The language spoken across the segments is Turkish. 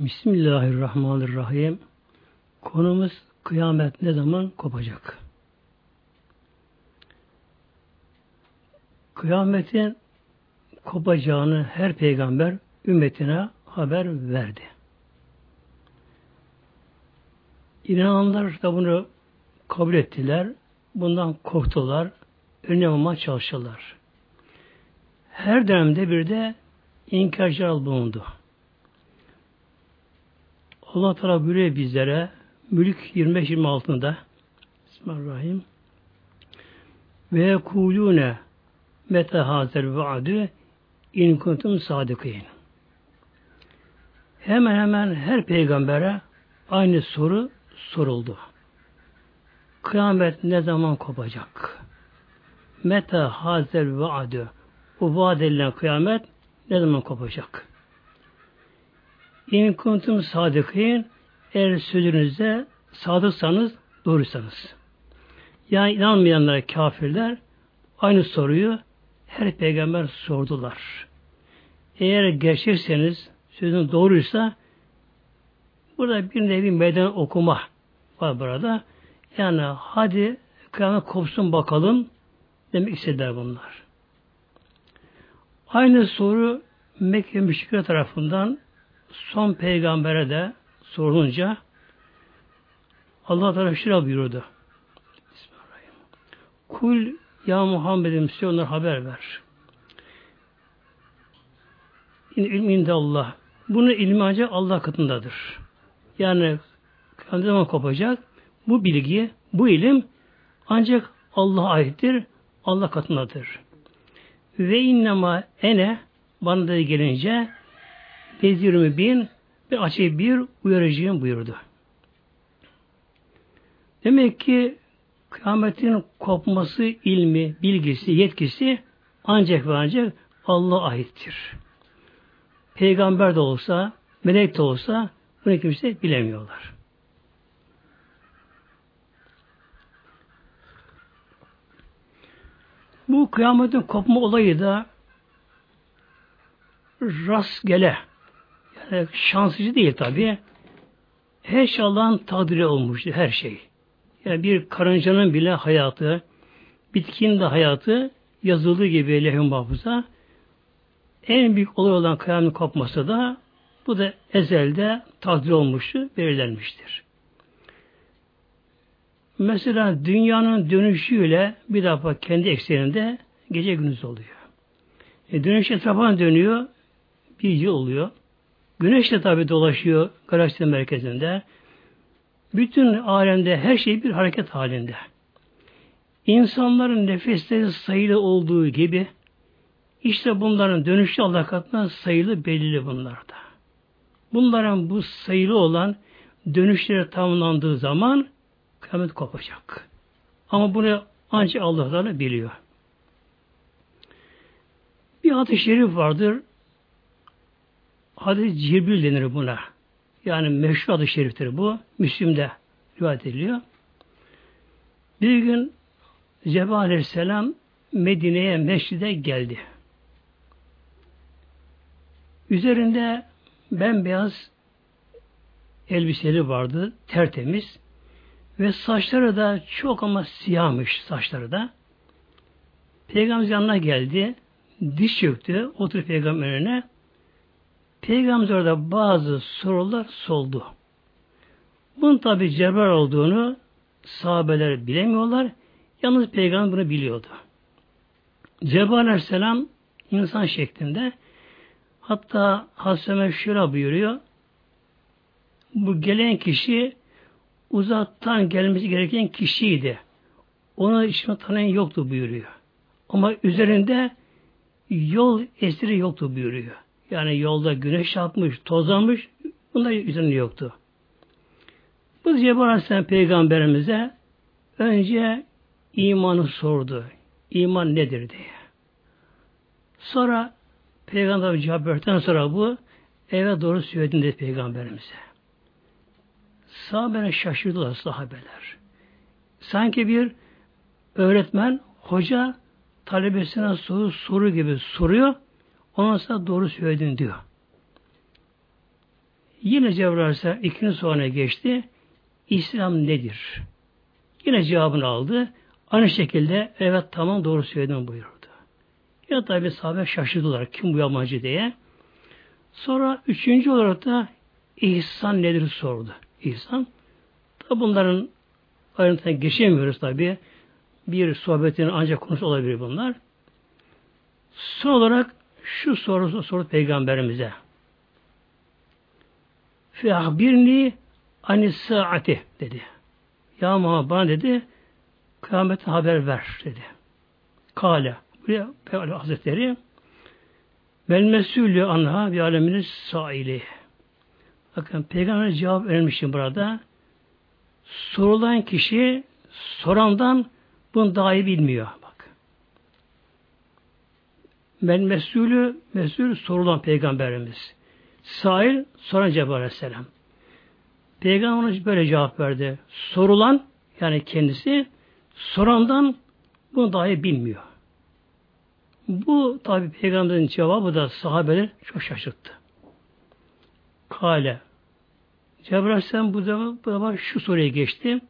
Bismillahirrahmanirrahim. Konumuz kıyamet ne zaman kopacak? Kıyametin kopacağını her peygamber ümmetine haber verdi. İnananlar da bunu kabul ettiler. Bundan korktular. Önlemama çalıştılar. Her dönemde bir de inkarcılar bulundu. Allah Teala buyuruyor bizlere Mülk 25-26'da Bismillahirrahmanirrahim ve yekulune mete hazel vaadü in kuntum sadıkîn. Hemen hemen her peygambere aynı soru soruldu. Kıyamet ne zaman kopacak? Mete hazel vaadü bu vaad edilen kıyamet ne zaman kopacak? İn kuntum sadıkîn eğer sözünüzde sadıksanız, doğruysanız. Yani inanmayanlar, kafirler aynı soruyu her peygamber sordular. Eğer gerçekseniz, sözün doğruysa burada bir nevi meydan okuma var burada. Yani hadi kıyamet kopsun bakalım demek istediler bunlar. Aynı soru Mekke müşrikler tarafından son peygambere de sorulunca Allah Teala şöyle buyurdu. Kul ya Muhammed'im size onlara haber ver. İn ilminde Allah. Bunun ilmi ancak Allah katındadır. Yani ne zaman kopacak? Bu bilgi, bu ilim ancak Allah'a aittir. Allah katındadır. Ve innema ene bana da gelince Nezirimi bin ve açık bir uyarıcıyım buyurdu. Demek ki kıyametin kopması ilmi, bilgisi, yetkisi ancak ve ancak Allah'a aittir. Peygamber de olsa, melek de olsa bunu kimse bilemiyorlar. Bu kıyametin kopma olayı da rastgele yani şansıcı değil tabi. Her şey Allah'ın takdiri olmuştu her şey. Yani bir karıncanın bile hayatı, bitkinin de hayatı yazıldığı gibi lehim mahfuza en büyük olay olan kıyamet kopması da bu da ezelde takdir olmuştu, belirlenmiştir. Mesela dünyanın dönüşüyle bir defa kendi ekseninde gece gündüz oluyor. E, dönüş etrafına dönüyor, bir yıl oluyor. Güneş de tabi dolaşıyor galaksi merkezinde. Bütün alemde her şey bir hareket halinde. İnsanların nefesleri sayılı olduğu gibi işte bunların dönüşü Allah katına sayılı belirli bunlarda. Bunların bu sayılı olan dönüşleri tamamlandığı zaman kıyamet kopacak. Ama bunu ancak Allah biliyor. Bir hadis-i şerif vardır. Hadis Cibril denir buna. Yani meşhur adı şeriftir bu. Müslüm'de rivayet ediliyor. Bir gün Cebrail Aleyhisselam Medine'ye mescide geldi. Üzerinde bembeyaz elbiseli vardı, tertemiz. Ve saçları da çok ama siyahmış saçları da. Peygamber yanına geldi, diş çöktü, otur peygamber önüne. Peygamber orada bazı sorular soldu. Bunun tabi Cebrail olduğunu sahabeler bilemiyorlar. Yalnız peygamber bunu biliyordu. Cebrail aleyhisselam insan şeklinde hatta Hasan şöyle buyuruyor. Bu gelen kişi uzaktan gelmesi gereken kişiydi. Ona işini tanıyan yoktu buyuruyor. Ama üzerinde yol esiri yoktu buyuruyor. Yani yolda güneş yapmış, tozlanmış, bunlar üzerinde yoktu. Bu Cebrail Aleyhisselam peygamberimize önce imanı sordu. İman nedir diye. Sonra peygamber cevap verdikten sonra bu eve doğru söyledin dedi peygamberimize. Sahabeler şaşırdılar sahabeler. Sanki bir öğretmen, hoca talebesine soru, soru gibi soruyor. Ondan sonra doğru söyledin diyor. Yine Cebrail Aleyhisselam ikinci sonra geçti. İslam nedir? Yine cevabını aldı. Aynı şekilde evet tamam doğru söyledim buyurdu. Ya tabi sahabe şaşırdılar kim bu yabancı diye. Sonra üçüncü olarak da ihsan nedir sordu. İhsan. Tabi bunların ayrıntısına geçemiyoruz tabi. Bir sohbetin ancak konusu olabilir bunlar. Son olarak şu sorusu sordu peygamberimize. Fi ahbirni anis saati dedi. Ya Muhammed bana dedi kıyamete haber ver dedi. Kale. Buraya Peygamber Hazretleri Vel mesulü anha bir aleminin saili. Bakın peygamber cevap vermişim burada. Sorulan kişi sorandan bunu daha iyi bilmiyor. Ben mesulü, mesul sorulan peygamberimiz. Sail soran Cebrail Aleyhisselam. Peygamber böyle cevap verdi. Sorulan yani kendisi sorandan bunu dahi bilmiyor. Bu tabi peygamberin cevabı da sahabeler çok şaşırttı. Kale Cebrail Aleyhisselam bu zaman şu soruya geçti.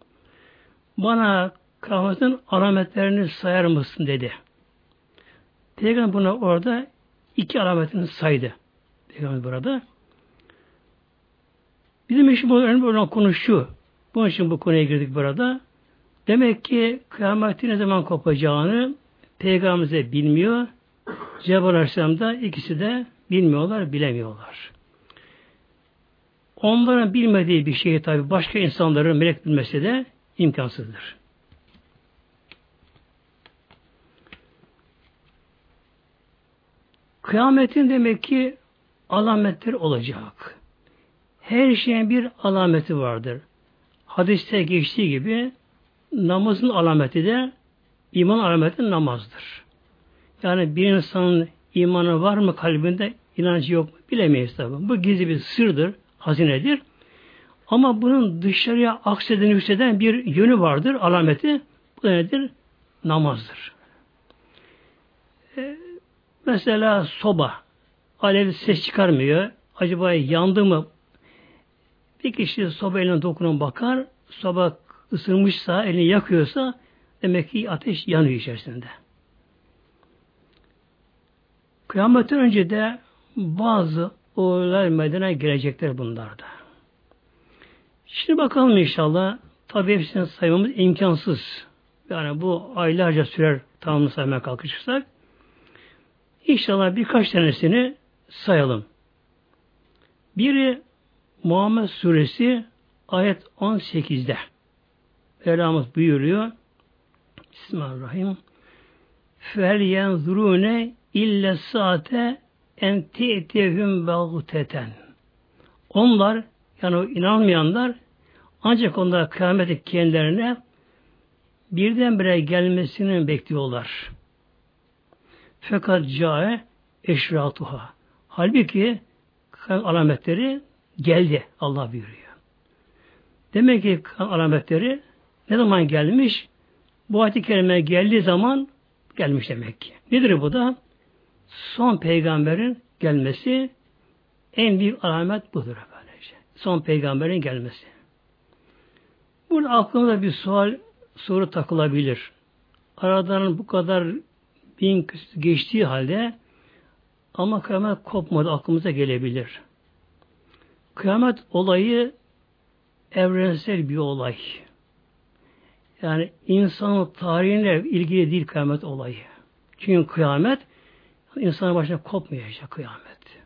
Bana kıyametin alametlerini sayar mısın dedi. Peygamber buna orada iki alametini saydı. Peygamber burada. Bizim bu önemli olan konu şu. Bunun için bu konuya girdik burada. Demek ki kıyametin ne zaman kopacağını Peygamberimiz de bilmiyor. Cebrail Aleyhisselam da ikisi de bilmiyorlar, bilemiyorlar. Onların bilmediği bir şeyi tabi başka insanların melek bilmesi de imkansızdır. Kıyametin demek ki alametler olacak. Her şeyin bir alameti vardır. Hadiste geçtiği gibi namazın alameti de iman alameti namazdır. Yani bir insanın imanı var mı kalbinde inancı yok mu bilemeyiz tabi. Bu gizli bir sırdır, hazinedir. Ama bunun dışarıya akseden yükselen bir yönü vardır, alameti. Bu nedir? Namazdır. Ee, mesela soba. Alev ses çıkarmıyor. Acaba yandı mı? Bir kişi soba eline dokunan bakar. Soba ısınmışsa, elini yakıyorsa demek ki ateş yanıyor içerisinde. Kıyametten önce de bazı olaylar meydana gelecekler bunlarda. Şimdi bakalım inşallah. Tabi hepsini saymamız imkansız. Yani bu aylarca sürer tamamını saymaya kalkışırsak. İnşallah birkaç tanesini sayalım. Biri Muhammed Suresi ayet 18'de. Mevlamız buyuruyor. Bismillahirrahmanirrahim. Fel yenzurune ille saate en te'tehüm bagteten. Onlar yani o inanmayanlar ancak onlar kıyameti kendilerine birdenbire gelmesini bekliyorlar. Fakat cae eşratuha. Halbuki alametleri geldi Allah buyuruyor. Demek ki alametleri ne zaman gelmiş? Bu ayet-i kerime geldiği zaman gelmiş demek ki. Nedir bu da? Son peygamberin gelmesi en büyük alamet budur böylece. Son peygamberin gelmesi. Burada aklımda bir sual soru takılabilir. Aradan bu kadar bin geçtiği halde ama kıyamet kopmadı aklımıza gelebilir. Kıyamet olayı evrensel bir olay. Yani insanın tarihine ilgili değil kıyamet olayı. Çünkü kıyamet insanın başına kopmayacak kıyamet.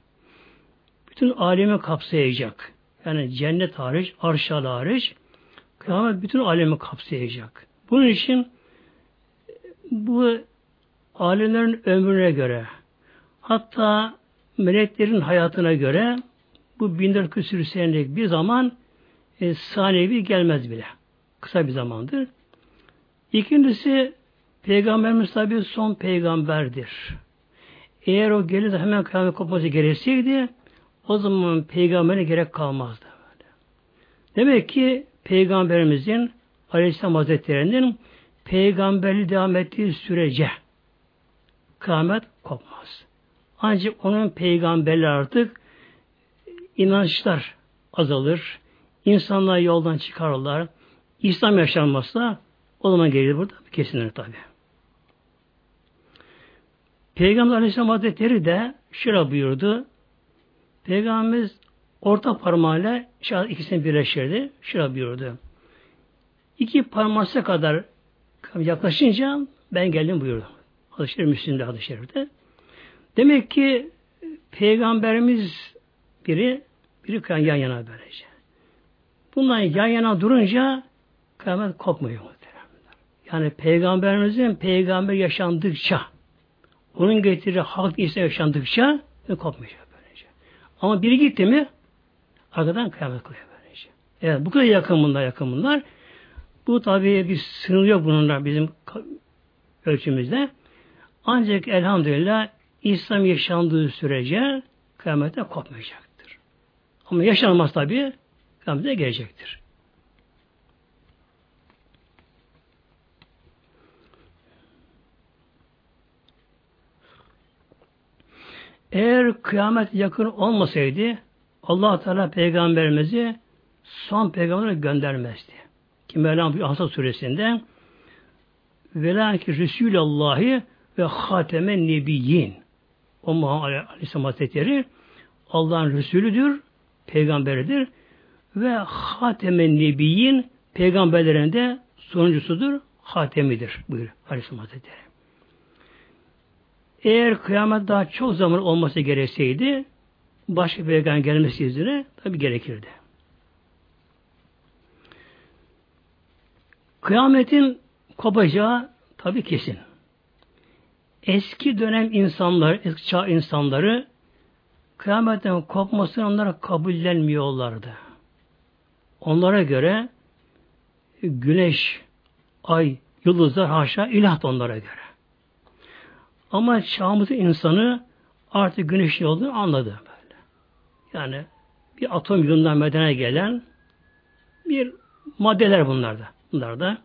Bütün alemi kapsayacak. Yani cennet hariç, arşal hariç kıyamet bütün alemi kapsayacak. Bunun için bu alemlerin ömrüne göre hatta meleklerin hayatına göre bu 1400 küsür senelik bir zaman e, saniyevi gelmez bile. Kısa bir zamandır. İkincisi Peygamberimiz tabi son peygamberdir. Eğer o gelirse hemen kıyamet kopması gerekseydi o zaman peygambere gerek kalmazdı. Demek ki peygamberimizin Aleyhisselam Hazretleri'nin peygamberi devam ettiği sürece kıyamet kopmaz. Ancak onun peygamberleri artık inançlar azalır. İnsanlar yoldan çıkarırlar. İslam yaşanmazsa o zaman gelir burada kesinlikle tabi. Peygamber Aleyhisselam Hazretleri de şöyle buyurdu. Peygamberimiz orta parmağıyla ikisini birleştirdi. Şöyle buyurdu. İki parmaksa kadar yaklaşınca ben geldim buyurdu. Hadis-i Şerif Müslim'de hadis Şerif'te. Demek ki Peygamberimiz biri, biri yan yana böylece. Bunlar yan yana durunca kıyamet kopmuyor. Yani Peygamberimizin peygamber yaşandıkça onun getirdiği halk ise yaşandıkça kopmayacak böylece. Ama biri gitti mi arkadan kıyamet kılıyor böylece. Evet bu kadar yakın bunlar yakın bunlar. Bu tabi bir sınır yok bununla bizim ölçümüzde. Ancak elhamdülillah İslam yaşandığı sürece kıyamete kopmayacaktır. Ama yaşanmaz tabi kıyamete gelecektir. Eğer kıyamet yakın olmasaydı Allah Teala peygamberimizi son peygambere göndermezdi. Ki Mevlam Asad suresinde velâki Resulallâhi ve hatemen nebiyyin o Muhammed Aleyhisselam Hazretleri Allah'ın Resulüdür, peygamberidir ve hatemen nebiyyin peygamberlerinde sonuncusudur, hatemidir buyur Aleyhisselam Hazretleri. Eğer kıyamet daha çok zaman olması gerekseydi başka peygamber gelmesi üzere tabi gerekirdi. Kıyametin kopacağı tabi kesin. Eski dönem insanlar, eski çağ insanları kıyametten kopmasını onlara kabullenmiyorlardı. Onlara göre güneş, ay, yıldızlar haşa ilah onlara göre. Ama çağımızın insanı artık güneşin olduğunu anladı böyle. Yani bir atom yılından medene gelen bir maddeler bunlarda. Bunlarda.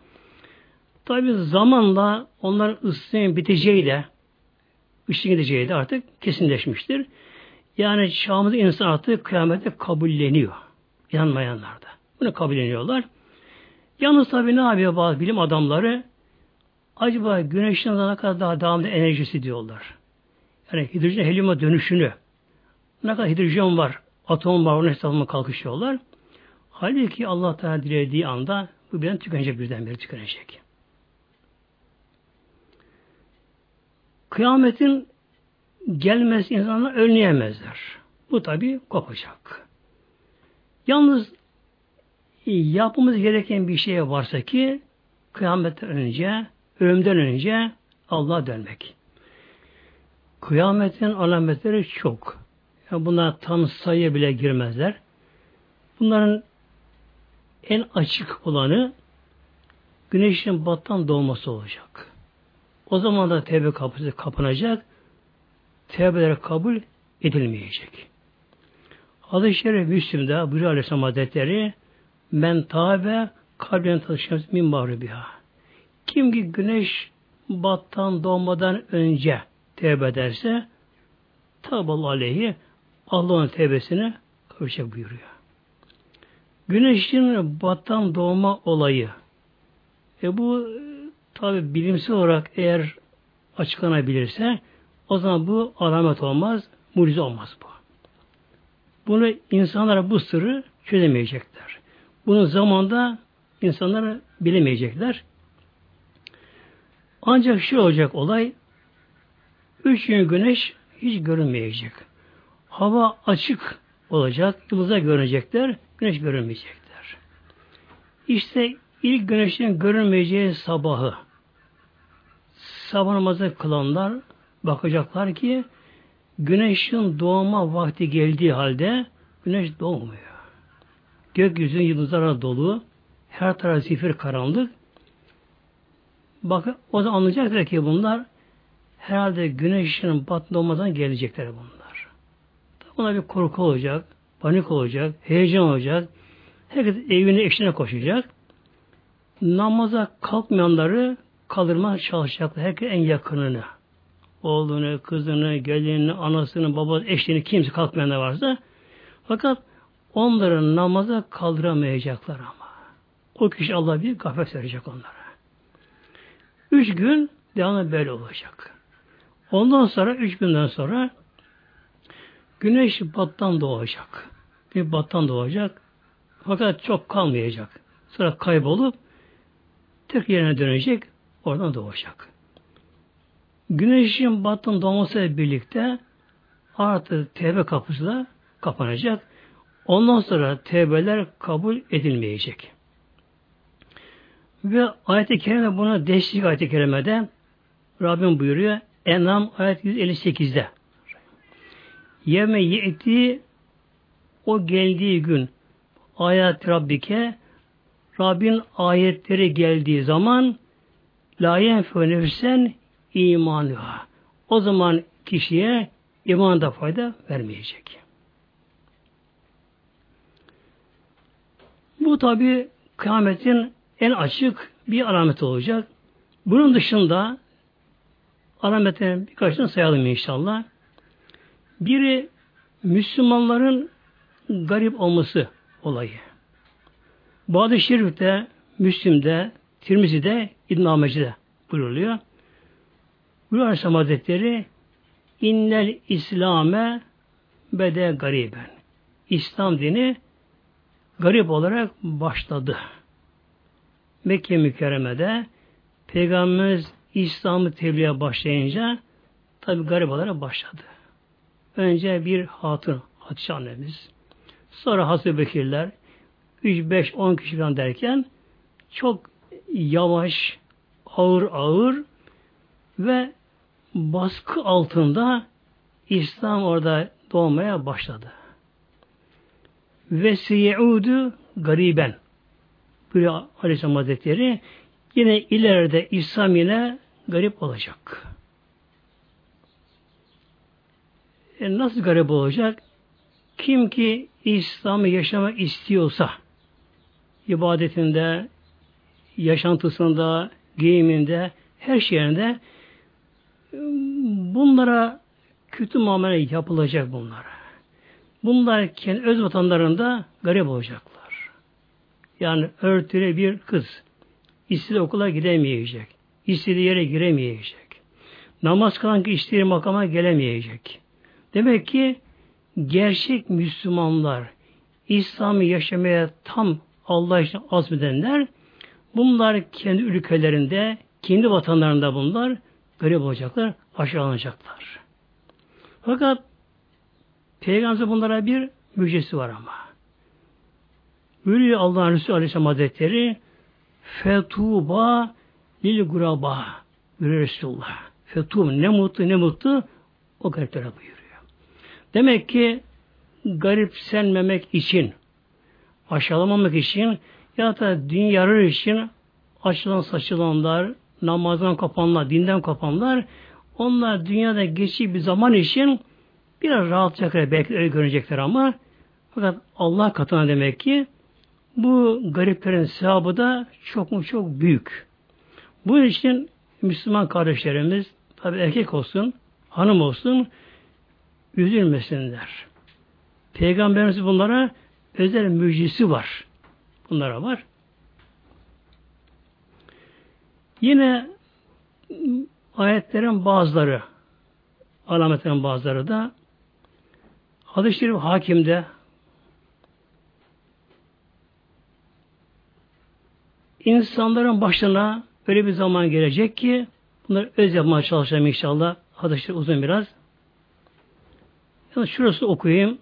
Tabi zamanla onların ısının biteceğiyle ışığın gideceği de artık kesinleşmiştir. Yani çağımızda insan artık kıyamete kabulleniyor. İnanmayanlar da. Bunu kabulleniyorlar. Yalnız tabi ne yapıyor bazı bilim adamları? Acaba güneşten ne kadar daha devamlı enerjisi diyorlar. Yani hidrojen helyuma dönüşünü ne kadar hidrojen var, atom var, onun hesabına kalkışıyorlar. Halbuki Allah Teala dilediği anda bu birden tükenecek birdenbire tükenecek. Kıyametin gelmesi insanlar önleyemezler. Bu tabi kopacak. Yalnız yapmamız gereken bir şey varsa ki kıyametten önce, ölümden önce Allah'a dönmek. Kıyametin alametleri çok. Yani bunlar tam sayıya bile girmezler. Bunların en açık olanı güneşin battan doğması olacak. O zaman da tevbe kapısı kapanacak. Tevbeler kabul edilmeyecek. Hadis-i Şerif Müslim'de buyuruyor Aleyhisselam Hazretleri men tabe kalben taşıyamaz min mağrubiha. Kim ki güneş battan doğmadan önce tevbe ederse taballahu aleyhi Allah'ın tevbesine kavuşacak buyuruyor. Güneşin battan doğma olayı e bu tabi bilimsel olarak eğer açıklanabilirse o zaman bu alamet olmaz, mucize olmaz bu. Bunu insanlara bu sırrı çözemeyecekler. Bunu zamanda insanlara bilemeyecekler. Ancak şu olacak olay, üç gün güneş hiç görünmeyecek. Hava açık olacak, yıldızlar görünecekler, güneş görünmeyecekler. İşte ilk güneşin görünmeyeceği sabahı sabah namazı kılanlar bakacaklar ki güneşin doğma vakti geldiği halde güneş doğmuyor. Gökyüzünün yıldızlarla dolu, her taraf zifir karanlık. Bakın o zaman anlayacaklar ki bunlar herhalde güneşin batında olmadan gelecekler bunlar. Buna bir korku olacak, panik olacak, heyecan olacak. Herkes evine eşine koşacak. Namaza kalkmayanları kaldırmaya çalışacaklar. Herkes en yakınını. Oğlunu, kızını, gelinini, anasını, babasını, eşini kimse kalkmayan da varsa. Fakat onları namaza kaldıramayacaklar ama. O kişi Allah bir gafet verecek onlara. Üç gün devamlı böyle olacak. Ondan sonra üç günden sonra güneş battan doğacak. Bir battan doğacak. Fakat çok kalmayacak. Sonra kaybolup tek yerine dönecek. Oradan doğacak. Güneşin battan doğmasıyla birlikte artık tevbe kapısı da kapanacak. Ondan sonra tevbeler kabul edilmeyecek. Ve ayet-i kerime buna destek ayet-i kerimede Rabbim buyuruyor Enam ayet 158'de Yeme ye'ti o geldiği gün ayet Rabbike Rabbin ayetleri geldiği zaman la yenfe nefsen imanıha. O zaman kişiye iman da fayda vermeyecek. Bu tabi kıyametin en açık bir alamet olacak. Bunun dışında alametlerin birkaçını sayalım inşallah. Biri Müslümanların garip olması olayı. Bazı Şerif'te, Müslim'de, Tirmizi'de, İbn Ameci'de buyuruluyor. Buyuruyor Aleyhisselam Hazretleri İnnel İslame bede gariben. İslam dini garip olarak başladı. Mekke mükerremede Peygamberimiz İslam'ı tebliğe başlayınca tabi garip olarak başladı. Önce bir hatun, Hatice annemiz. Sonra Hazreti Bekirler 3, 5, 10 kişi falan derken çok yavaş, ağır ağır ve baskı altında İslam orada doğmaya başladı. Ve seyeudu gariben. Böyle Aleyhisselam Hazretleri yine ileride İslam yine garip olacak. E nasıl garip olacak? Kim ki İslam'ı yaşamak istiyorsa ibadetinde, yaşantısında, giyiminde, her şeyinde bunlara kötü muamele yapılacak bunlara. Bunlar kendi öz vatanlarında garip olacaklar. Yani örtülü bir kız istediği okula gidemeyecek. istediği yere giremeyecek. Namaz kılan ki istediği makama gelemeyecek. Demek ki gerçek Müslümanlar İslam'ı yaşamaya tam Allah için azmedenler bunlar kendi ülkelerinde, kendi vatanlarında bunlar garip olacaklar, aşağılanacaklar. Fakat Peygamber bunlara bir müjdesi var ama. Buyuruyor Allah'ın Resulü Aleyhisselam Hazretleri Fetuba lil guraba buyuruyor Resulullah. Fetuba ne mutlu ne mutlu o gariplere buyuruyor. Demek ki garipsenmemek için aşağılamamak için ya da din yarar için açılan saçılanlar, namazdan kopanlar, dinden kopanlar onlar dünyada geçici bir zaman için biraz rahatlayacaklar, belki öyle görecekler ama fakat Allah katına demek ki bu gariplerin sevabı da çok mu çok büyük. Bu için Müslüman kardeşlerimiz tabi erkek olsun, hanım olsun üzülmesinler. Peygamberimiz bunlara özel müjdesi var. Bunlara var. Yine ayetlerin bazıları alametlerin bazıları da şerif hakimde insanların başına öyle bir zaman gelecek ki bunları öz yapmaya çalışacağım inşallah. Hadis-i uzun biraz. Yani şurası okuyayım.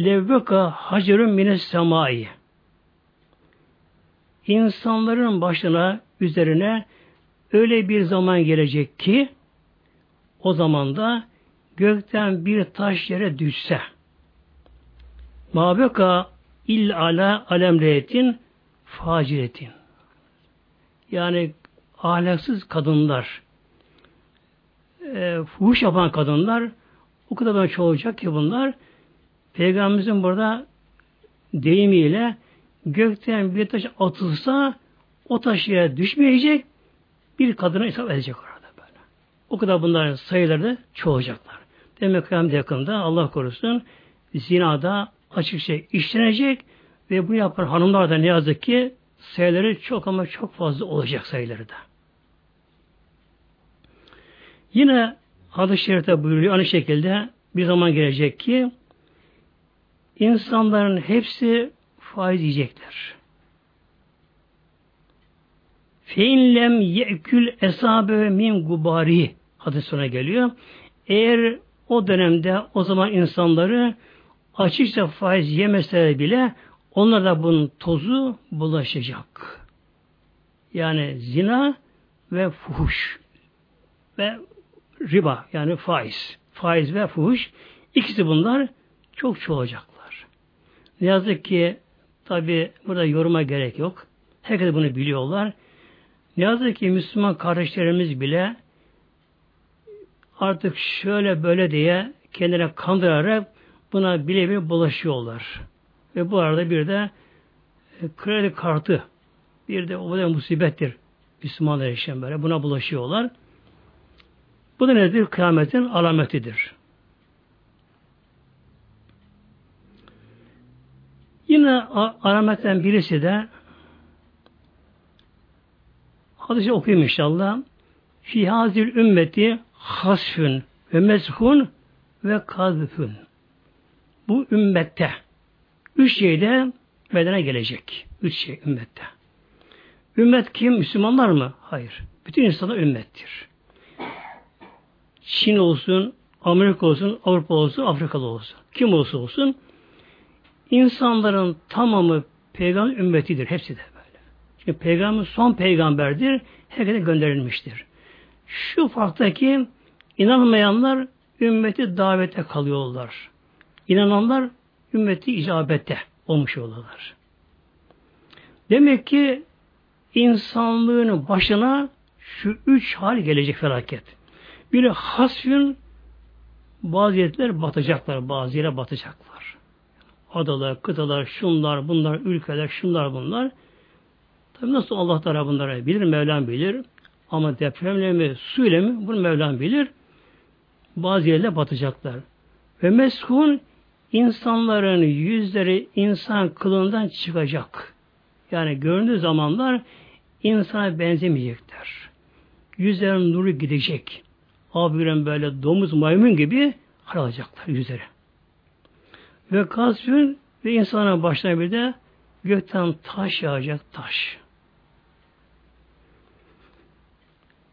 Levveka hacerun mines semai. İnsanların başına, üzerine öyle bir zaman gelecek ki o zaman da gökten bir taş yere düşse. Mabeka il ala alemreyetin faciretin yani ahlaksız kadınlar e, fuhuş yapan kadınlar o kadar çoğalacak ki bunlar Peygamberimizin burada deyimiyle gökten bir taş atılsa o taş düşmeyecek bir kadına hesap edecek orada böyle. O kadar bunların sayıları da çoğalacaklar. Demek ki hem yakında Allah korusun zinada açıkça işlenecek ve bunu yapan hanımlar da ne yazık ki sayıları çok ama çok fazla olacak sayıları da. Yine hadis-i şerifte buyuruyor aynı şekilde bir zaman gelecek ki insanların hepsi faiz yiyecekler. Fein lem yekül esabe min gubari hadis sonra geliyor. Eğer o dönemde o zaman insanları açıkça faiz yemeseler bile onlar da bunun tozu bulaşacak. Yani zina ve fuhuş ve riba yani faiz. Faiz ve fuhuş ikisi bunlar çok çoğalacaklar. Ne yazık ki tabi burada yoruma gerek yok. Herkes bunu biliyorlar. Ne yazık ki Müslüman kardeşlerimiz bile artık şöyle böyle diye kendine kandırarak buna bile bile bulaşıyorlar. Ve bu arada bir de e, kredi kartı bir de o da musibettir. Müslümanlar için böyle buna bulaşıyorlar. Bu da nedir? Kıyametin alametidir. Yine alametten birisi de hadisi okuyayım inşallah. Fi hazil ümmeti hasfün ve mezhun ve kazfün. Bu ümmette üç şeyde bedene gelecek. Üç şey ümmette. Ümmet kim? Müslümanlar mı? Hayır. Bütün insanlar ümmettir. Çin olsun, Amerika olsun, Avrupa olsun, Afrikalı olsun. Kim olsa olsun insanların tamamı peygamber ümmetidir. Hepsi de böyle. Çünkü peygamber son peygamberdir. Herkese gönderilmiştir. Şu farktaki inanmayanlar ümmeti davete kalıyorlar. İnananlar ümmeti icabette olmuş oluyorlar. Demek ki insanlığın başına şu üç hal gelecek felaket. Biri hasfün bazı batacaklar, bazı yere batacaklar. Adalar, kıtalar, şunlar, bunlar, ülkeler, şunlar, bunlar. Tabi nasıl Allah Teala bunları bilir, Mevlam bilir. Ama depremle mi, suyla mi bunu Mevlam bilir. Bazı yerler batacaklar. Ve meshun insanların yüzleri insan kılından çıkacak. Yani göründüğü zamanlar insana benzemeyecekler. Yüzlerin nuru gidecek. Abiren böyle domuz maymun gibi hal alacaklar yüzleri. Ve kasfün ve insana başına bir de gökten taş yağacak taş.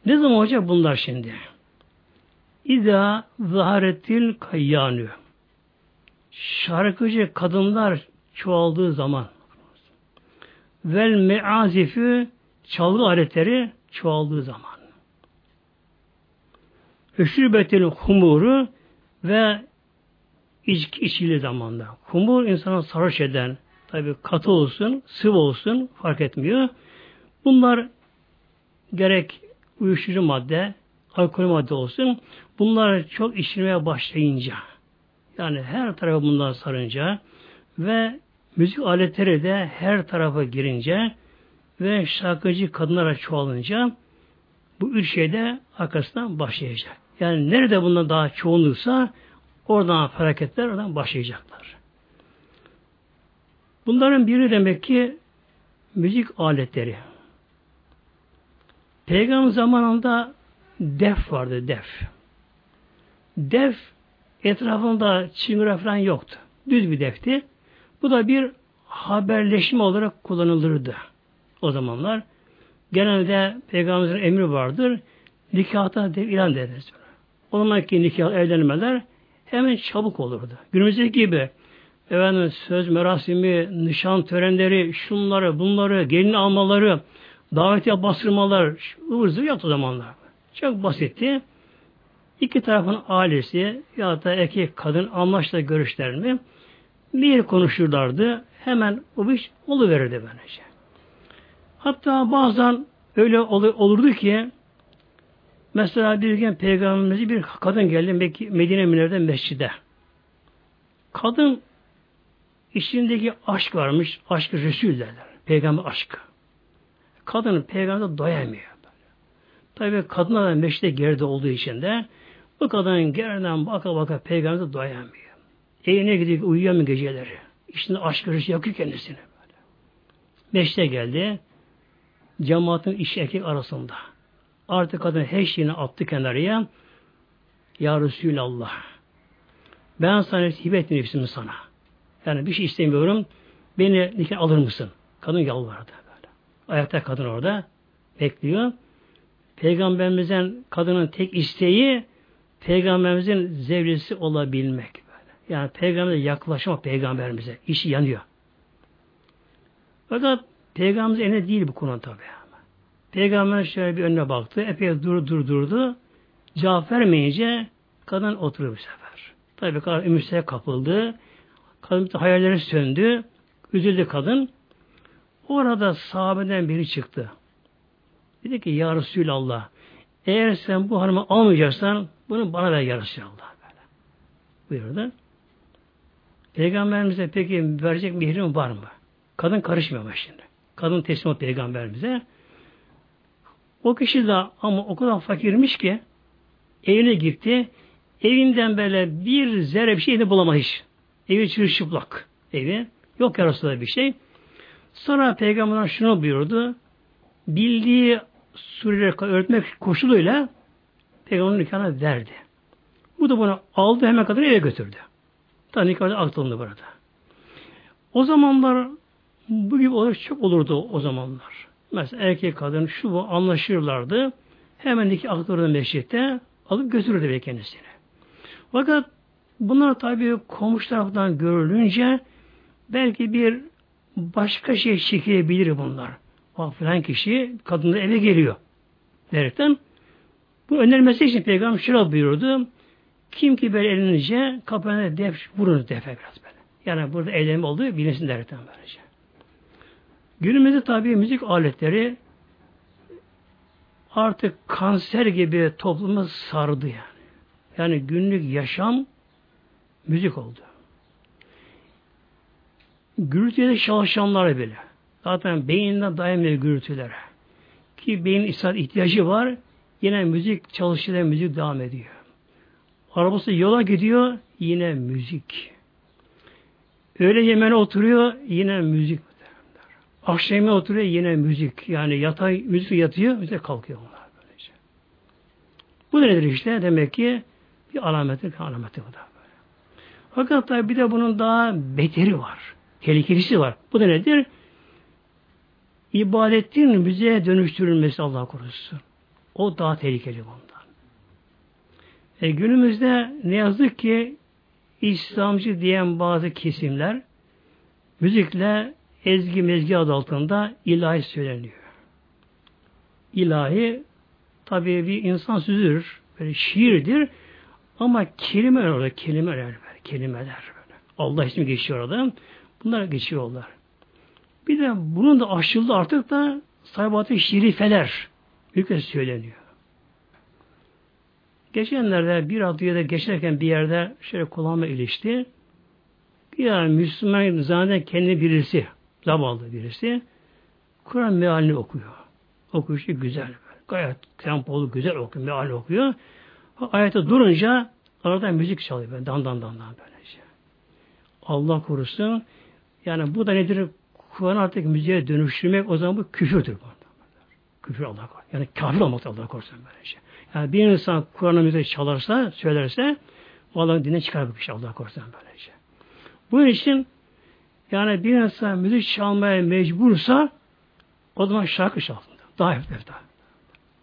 Ne zaman olacak bunlar şimdi? İza zaharetil kayyanü. Şarkıcı kadınlar çoğaldığı zaman vel meazifü çalgı aletleri çoğaldığı zaman. Öşürbetil humuru ve içki içili zamanda. Humur insana sarhoş eden, tabi katı olsun, sıvı olsun fark etmiyor. Bunlar gerek uyuşturucu madde, alkol madde olsun. Bunlar çok içilmeye başlayınca, yani her tarafa bundan sarınca ve müzik aletleri de her tarafa girince ve şarkıcı kadınlara çoğalınca bu üç şeyde arkasından başlayacak. Yani nerede bundan daha çoğunluksa oradan hareketler oradan başlayacaklar. Bunların biri demek ki müzik aletleri. Peygamber zamanında def vardı, def. Def etrafında çıngıra falan yoktu. Düz bir defti. Bu da bir haberleşme olarak kullanılırdı o zamanlar. Genelde Peygamberimizin emri vardır. Nikahta ilan ederiz. O zamanki nikah evlenmeler hemen çabuk olurdu. Günümüzdeki gibi efendim söz merasimi, nişan törenleri, şunları, bunları, gelin almaları, davetiye bastırmalar, ıvır zıvır yaptı zamanlar. Çok basitti. İki tarafın ailesi ya da erkek kadın anlaşla görüşlerini bir konuşurlardı. Hemen o iş oluverirdi böylece. Hatta bazen öyle olurdu ki mesela bir gün peygamberimizi bir kadın geldi Medine Münevver'de mescide. Kadın içindeki aşk varmış. Aşkı Resul derler. Peygamber aşkı. Kadın peygamber'e doyamıyor. Tabi kadınlar da meşte geride olduğu için de bu kadın geriden baka baka peygamber'e doyamıyor. Evine uyuyor mu geceleri? İşinde aşk görüşü yakıyor kendisini. Böyle. Beşte geldi. Cemaatin iş erkek arasında. Artık kadın her şeyini attı kenarıya. Ya Resulallah. Ben sana hibe ettim sana. Yani bir şey istemiyorum. Beni nikah alır mısın? Kadın yalvardı böyle. Ayakta kadın orada bekliyor. Peygamberimizden kadının tek isteği peygamberimizin zevlisi olabilmek. Böyle. Yani peygamberimize yaklaşmak peygamberimize. İşi yanıyor. Fakat peygamberimiz eline değil bu konu tabi. Peygamber şöyle bir önüne baktı. Epey dur dur durdu. Cevap vermeyince kadın oturuyor bu sefer. Tabi kadın ümitseye kapıldı. Kadın hayalleri söndü. Üzüldü kadın. Orada sahabeden biri çıktı. Dedi ki Ya Resulallah eğer sen bu hanımı almayacaksan bunu bana ver Ya Resulallah. Böyle. Buyurdu. Peygamberimize peki verecek mihrim var mı? Kadın karışmıyor şimdi. Kadın teslim ol peygamberimize. O kişi de ama o kadar fakirmiş ki evine gitti. Evinden böyle bir zerre bir şey de bulamadı hiç. Evi çırışıplak evi. Yok yarasında bir şey. Sonra peygamberler şunu buyurdu. Bildiği sureleri öğretmek koşuluyla peygamberin nikahına verdi. Bu da bunu aldı hemen kadar eve götürdü. Tabi nikahı aktarıldı burada. O zamanlar bu gibi olur çok olurdu o zamanlar. Mesela erkek kadın şu bu anlaşırlardı. Hemen nikah aktarıldı meşritte alıp götürürdü be kendisini. Fakat bunlar tabi komşu tarafından görülünce belki bir başka şey çekilebilir bunlar. Bak filan kişi kadınla eve geliyor. Derekten bu önermesi için peygamber şöyle buyurdu. Kim ki böyle elinince kapına def vurun defe biraz böyle. Yani burada eylem olduğu bilinsin derekten böylece. Günümüzde tabi müzik aletleri artık kanser gibi toplumu sardı yani. Yani günlük yaşam müzik oldu. Gürültüde çalışanlar bile. Zaten beyinden dayanmıyor gürültülere. Ki beyin istirahat ihtiyacı var. Yine müzik çalışıyor, müzik devam ediyor. Arabası yola gidiyor, yine müzik. Öğle yemeğine oturuyor, yine müzik. Akşam yemeğine oturuyor, yine müzik. Yani yatay, müzik yatıyor, müzik kalkıyor onlar böylece. Bu nedir işte? Demek ki bir alameti, bir alameti bu da böyle. Fakat tabi bir de bunun daha beteri var. Tehlikelisi var. Bu da nedir? ibadetin müzeye dönüştürülmesi Allah korusun. O daha tehlikeli bundan. E, günümüzde ne yazık ki İslamcı diyen bazı kesimler müzikle ezgi mezgi adı altında ilahi söyleniyor. İlahi tabii bir insan sözüdür. Böyle şiirdir. Ama kelime orada, kelimeler, böyle, kelimeler böyle. Allah ismi geçiyor orada. Bunlar geçiyorlar. Bir de bunun da aşıldı artık da sahibatı şerifeler hükmet söyleniyor. Geçenlerde bir adliyede geçerken bir yerde şöyle kulağıma ilişti. Yani Müslüman zanneden kendi birisi, zavallı birisi, Kur'an mealini okuyor. Okuyuşu güzel. Gayet tempolu, güzel okuyor, meal okuyor. Ayette durunca arada müzik çalıyor. Böyle, dan dan dan dan böylece. Allah korusun. Yani bu da nedir? Kur'an artık müziğe dönüştürmek o zaman bu küfürdür. Bu. Küfür Allah korusun. Yani kafir olmak Allah korusun böyle şey. Yani bir insan Kur'an'ı müziği çalarsa, söylerse o Allah'ın dinden çıkar bu kişi Allah korusun böyle şey. Bu için yani bir insan müzik çalmaya mecbursa o zaman şarkı çalsın. Daha hafif daha.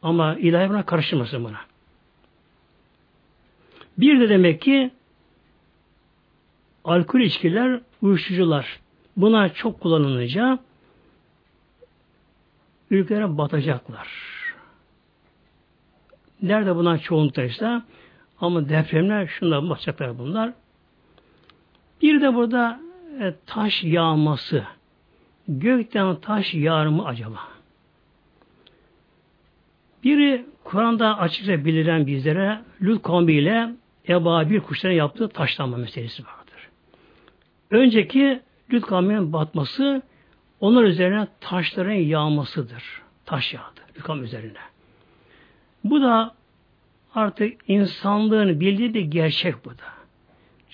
Ama ilahi buna karışmasın buna. Bir de demek ki alkol içkiler, uyuşturucular Buna çok kullanılınca ülkelere batacaklar. Nerede bunlar çoğunluktaysa ama depremler şunlar batacaklar bunlar. Bir de burada e, taş yağması. Gökten taş yağar mı acaba? Biri Kur'an'da açıkça bildirilen bizlere Lut kavmiyle ebabil kuşların yaptığı taşlanma meselesi vardır. Önceki Lüt kavminin batması onlar üzerine taşların yağmasıdır. Taş yağdı Lüt kavmi üzerine. Bu da artık insanlığın bildiği bir gerçek bu da.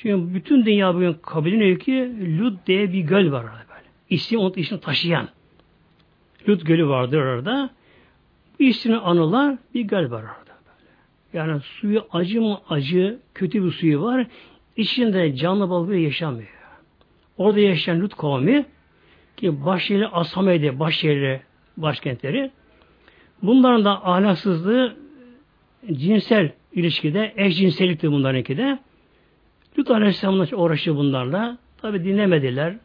Çünkü bütün dünya bugün kabul ediyor ki Lut diye bir göl var orada böyle. İsmi onun ismini taşıyan. Lut gölü vardır orada. İsmini anılar bir göl var orada. Böyle. Yani suyu acı mı acı, kötü bir suyu var. İçinde canlı balık yaşamıyor. Orada yaşayan Lut kavmi ki başyeri Asame'de başyeri başkentleri bunların da ahlaksızlığı cinsel ilişkide eşcinsellikti bunlarınki de. Lut Aleyhisselam'la uğraşıyor bunlarla. Tabi dinlemediler.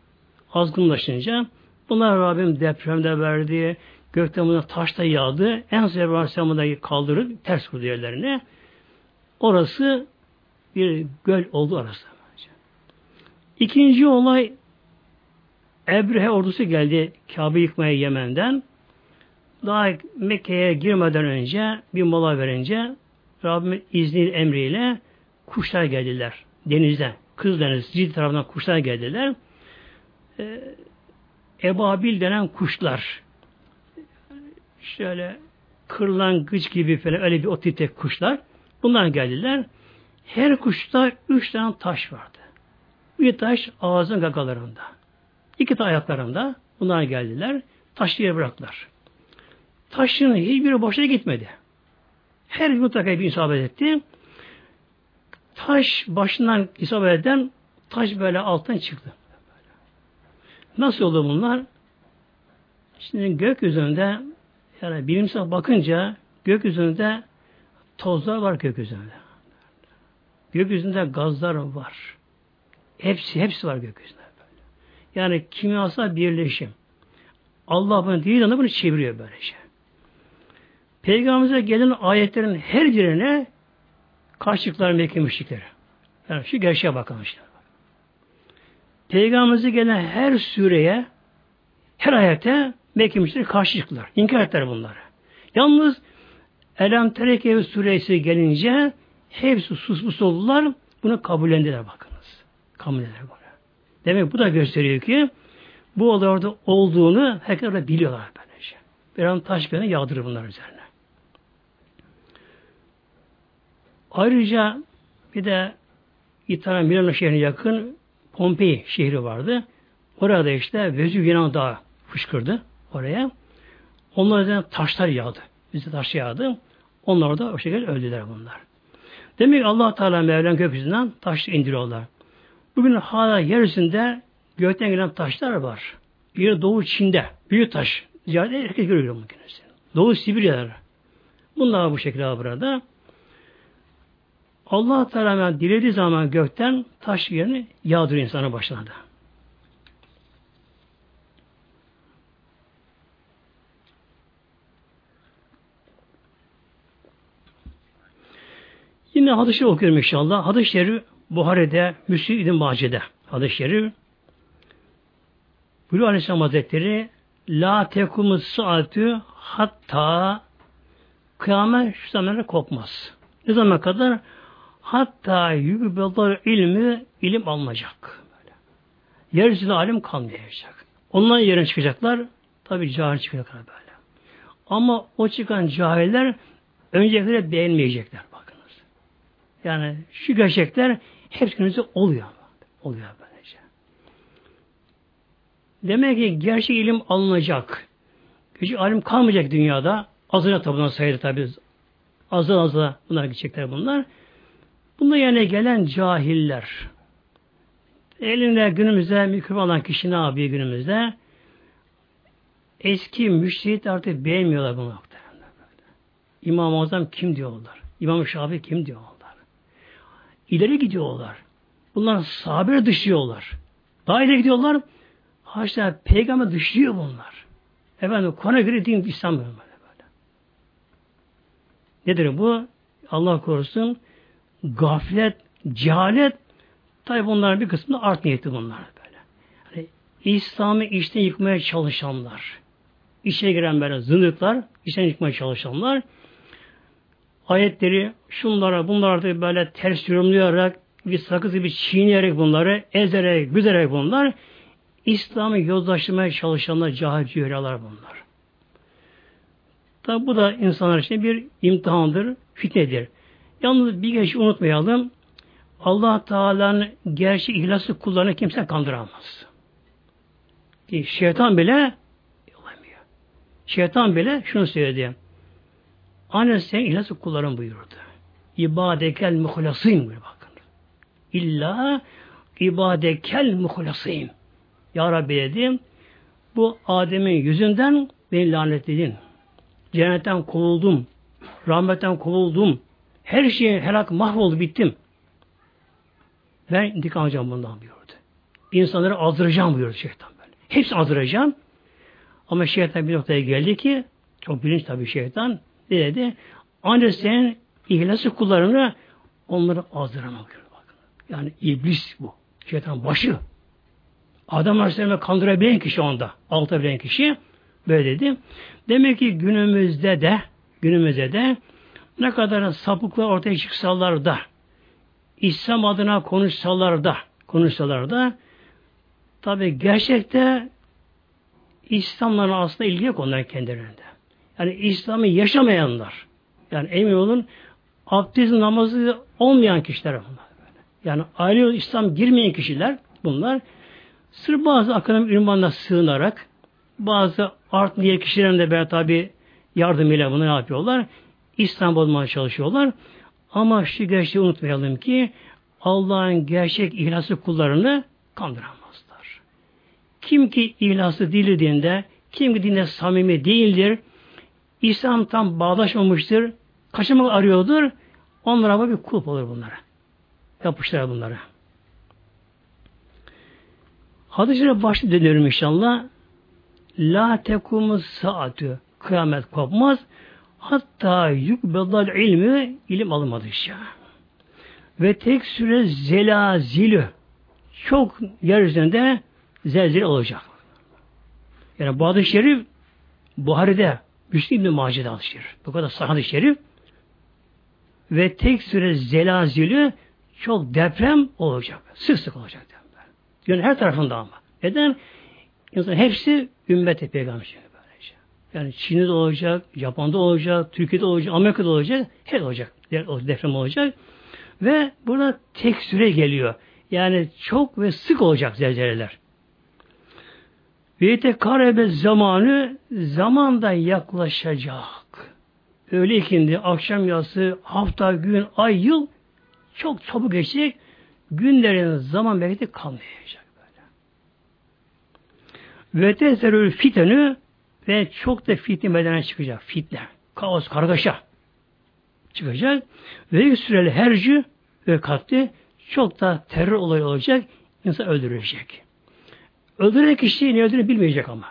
Azgınlaşınca bunlar Rabbim depremde verdi. Gökten buna taş da yağdı. En son Aleyhisselam'ı da kaldırıp ters kurdu yerlerine. Orası bir göl oldu arası. İkinci olay Ebrehe ordusu geldi Kabe yıkmaya Yemen'den. Daha Mekke'ye girmeden önce bir mola verince Rabbimin izni emriyle kuşlar geldiler denizden. Kızlarınız Cid tarafından kuşlar geldiler. Ee, ebabil denen kuşlar şöyle kırlangıç gibi falan öyle bir o kuşlar. Bunlar geldiler. Her kuşta üç tane taş vardı. Bir taş ağzın gagalarında. İki tane ayaklarında. Bunlar geldiler. Taşı yere bıraktılar. Taşın hiçbiri boşuna gitmedi. Her mutlaka bir isabet etti. Taş başından isabet eden taş böyle alttan çıktı. Nasıl oldu bunlar? Şimdi gökyüzünde yani bilimsel bakınca gökyüzünde tozlar var gökyüzünde. Gökyüzünde gazlar var. Hepsi, hepsi var gökyüzünde. Böyle. Yani kimyasal birleşim. Allah bunu değil onu bunu çeviriyor böyle şey. Peygamberimize gelen ayetlerin her birine karşılıklar Mekke müşrikleri. Yani şu gerçeğe bakın işte. Peygamberimize gelen her sureye, her ayete Mekke müşrikleri karşı çıktılar. İnkar ettiler bunları. Yalnız Elem Tereke suresi gelince hepsi susmuş oldular. Bunu kabullendiler bakınız. Kabullendiler bunu. Demek bu da gösteriyor ki bu olaylarda olduğunu herkes biliyorlar böylece. Bir an taş gönü yağdırır bunlar üzerine. Ayrıca bir de İtalya Milano şehrine yakın Pompei şehri vardı. Orada işte Vezüv Yunan Dağı fışkırdı oraya. Onlar üzerine taşlar yağdı. Bize taş yağdı. Onlar da o şekilde öldüler bunlar. Demek ki allah Teala Mevlam gökyüzünden taş indiriyorlar. Bugün hala yeryüzünde gökten gelen taşlar var. Bir Doğu Çin'de büyük taş. Ziyade herkes görüyor mümkün. Doğu Sibirya'da. Bunlar bu şekilde burada. Allah Teala dilediği zaman gökten taş yerini yağdırıyor insana başladı. Yine hadis-i okuyorum inşallah. Hadis-i şerif Buhari'de, Müslim İdin Mace'de hadis-i şerif. Aleyhisselam Hazretleri La tekumu saatü hatta kıyamet şu zamanlara kopmaz. Ne zaman kadar? Hatta yübedar ilmi ilim alınacak. Böyle. Yeryüzünde alim kalmayacak. Ondan yerine çıkacaklar. Tabi cahil çıkacaklar böyle. Ama o çıkan cahiller öncekileri beğenmeyecekler bakınız. Yani şu gerçekler hepsinize oluyor. Oluyor böylece. Demek ki gerçek ilim alınacak. Gerçek alim kalmayacak dünyada. Azına tabi sayıda tabi. Azı azı bunlar gidecekler bunlar. Bunda yani gelen cahiller. Elinde günümüzde mikrofon alan kişi ne yapıyor günümüzde? Eski müştehit artık beğenmiyorlar bu noktada. İmam-ı Azam kim diyorlar? İmam-ı Şafii kim diyorlar? İleri gidiyorlar. Bunlar sahabe dışlıyorlar. Daha ileri gidiyorlar. Haşa peygamber dışlıyor bunlar. Efendim Kur'an'a göre din İslam böyle. Nedir bu? Allah korusun gaflet, cehalet tabi bunların bir kısmı art niyeti bunlar böyle. Yani İslam'ı işten yıkmaya çalışanlar, işe giren böyle zındıklar, işten yıkmaya çalışanlar ayetleri şunlara bunlara da böyle ters yorumlayarak bir sakız gibi çiğneyerek bunları ezerek, güzerek bunlar İslam'ı yozlaştırmaya çalışanlar cahil cühelalar bunlar. Tabi bu da insanlar için bir imtihandır, fitnedir. Yalnız bir geç unutmayalım. Allah Teala'nın gerçek ihlası kullarını kimse kandıramaz. Ki şeytan bile olamıyor. Şeytan bile şunu söyledi. Anne sen ihlası kulların buyurdu. İbadekel muhlasîn buyuruyor bakın. İlla ibadekel muhlasîn. Ya Rabbi dedim bu Adem'in yüzünden beni lanetledin. Cennetten kovuldum. Rahmetten kovuldum. Her şey helak mahvoldu bittim. Ben intikam alacağım bundan buyurdu. İnsanları azdıracağım buyurdu şeytan böyle. Hepsini azdıracağım. Ama şeytan bir noktaya geldi ki çok bilinç tabii şeytan. Ne dedi? Ancak senin ihlası kullarını onları azdıramam. Bakın. Yani iblis bu. Şeytan başı. Adam Aleyhisselam'ı kandırabilen kişi onda. Altabilen kişi. Böyle dedi. Demek ki günümüzde de günümüzde de ne kadar sapıklar ortaya çıksalar da İslam adına konuşsalar da konuşsalar da tabi gerçekte İslam'la aslında ilgi yok onların kendilerinde. Yani İslam'ı yaşamayanlar yani emin olun abdest namazı olmayan kişiler bunlar. Böyle. Yani aile İslam girmeyen kişiler bunlar sırf bazı akademik ünvanına sığınarak bazı art niyet kişilerin de böyle tabi yardımıyla bunu ne yapıyorlar? İslam olmaya çalışıyorlar. Ama şu gerçeği unutmayalım ki Allah'ın gerçek ihlası kullarını kandıramazlar. Kim ki ihlası dilediğinde, kim ki dinde samimi değildir, İslam tam bağdaşmamıştır, kaçamak arıyordur, onlara bir kulp olur bunlara. Yapıştırır bunlara. Hadis-i başlı dönüyorum inşallah. La tekumus saatü. Kıyamet kopmaz. Hatta yukbedal ilmi ilim alınmadıkça. Ve tek süre zelazilü çok yeryüzünde zelzele olacak. Yani bu hadis-i şerif Buhari'de Müslim İbni Mace'de hadis. Bu kadar sahih şerif. Ve tek süre zelazilü çok deprem olacak. Sık sık olacak. Deprem. Yani her tarafında ama. Neden? İnsan hepsi ümmet peygamber. Yani Çin'de olacak, Japon'da olacak, Türkiye'de olacak, Amerika'da olacak, her olacak. Deprem olacak. Ve burada tek süre geliyor. Yani çok ve sık olacak zelzeleler. Ve tekarebe zamanı zamanda yaklaşacak. Öyle ikindi, akşam yası, hafta, gün, ay, yıl çok çabuk geçecek. Günlerin zaman belki kalmayacak böyle. Ve tezerül fitenü ve çok da fitne meydana çıkacak. Fitne, kaos, kargaşa çıkacak. Ve süreli hercü ve katli çok da terör olayı olacak. insan öldürecek. Öldüren kişi ne öldürdüğünü bilmeyecek ama.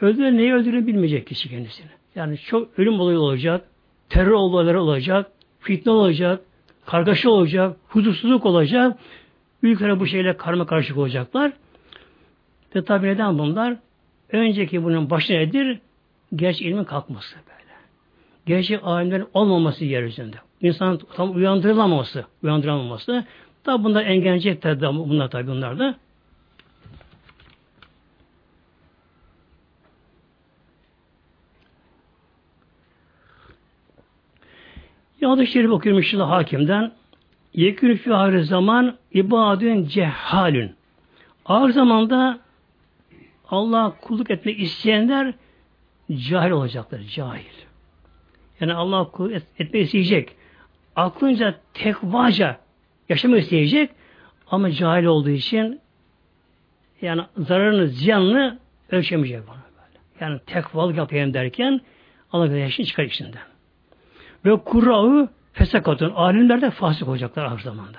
Öldüren neyi öldürdüğünü bilmeyecek kişi kendisini. Yani çok ölüm olayı olacak, terör olayları olacak, fitne olacak, kargaşa olacak, huzursuzluk olacak. Ülkeler bu şeyle karma karışık olacaklar. Ve tabi neden bunlar? Önceki bunun başı nedir? Gerçek ilmin kalkması böyle. Gerçek alimlerin olmaması yeryüzünde. İnsan tam uyandırılamaması, uyandırılamaması. Tabi bunlar engellenecek tabi bunlar tabi bunlar da. Yahudi Şerif okuyorum hakimden. Yekün fi ahir zaman ibadün cehalün. Ağır zamanda Allah kulluk etmek isteyenler cahil olacaklar. Cahil. Yani Allah kulluk et, etmek isteyecek. Aklınca tekvaca yaşamak isteyecek ama cahil olduğu için yani zararını, ziyanını ölçemeyecek bana böyle. Yani tekvalık yapayım derken Allah yaşını çıkar içinden. Ve kurrağı fesakatın. Alimler de fasık olacaklar ahir zamanda.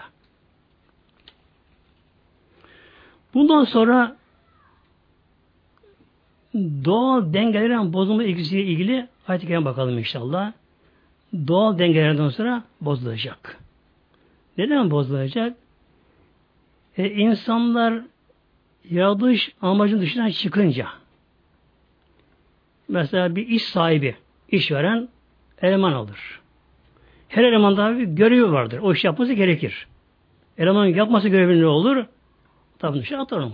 Bundan sonra doğal dengelerin bozulma ilgisiyle ilgili ayet-i bakalım inşallah. Doğal dengelerden sonra bozulacak. Neden bozulacak? E, insanlar yaratılış amacın dışından çıkınca mesela bir iş sahibi, işveren eleman alır. Her elemanda bir görevi vardır. O iş yapması gerekir. Eleman yapması görevi ne olur? Tabi dışarı atar onu.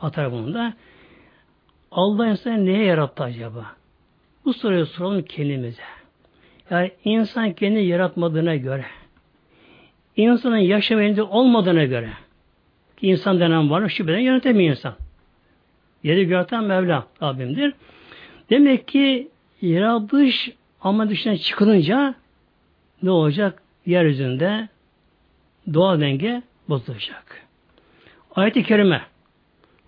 Atar bunu da. Allah insanı neye yarattı acaba? Bu soruyu soralım kendimize. Yani insan kendini yaratmadığına göre, insanın yaşamayınca olmadığına göre ki insan denen var şüpheden yönetemiyor insan. Yeri görten Mevla Rabbimdir. Demek ki yaratılış ama dışına çıkılınca ne olacak? Yeryüzünde doğal denge bozulacak. Ayet-i Kerime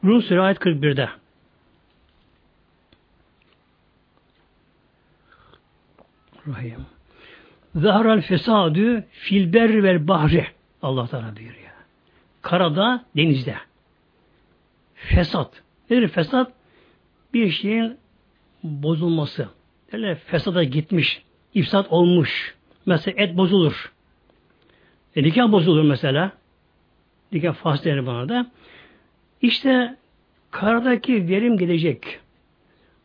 Rum Suresi ayet 41'de Rahim. Zahral fesadü fil berri vel bahri. Allah Teala buyuruyor. Karada, denizde. Fesat. Nedir fesat? Bir şeyin bozulması. Öyle fesada gitmiş, ifsat olmuş. Mesela et bozulur. E, nikah bozulur mesela. Nikah fasıl bana da. İşte kardaki verim gelecek.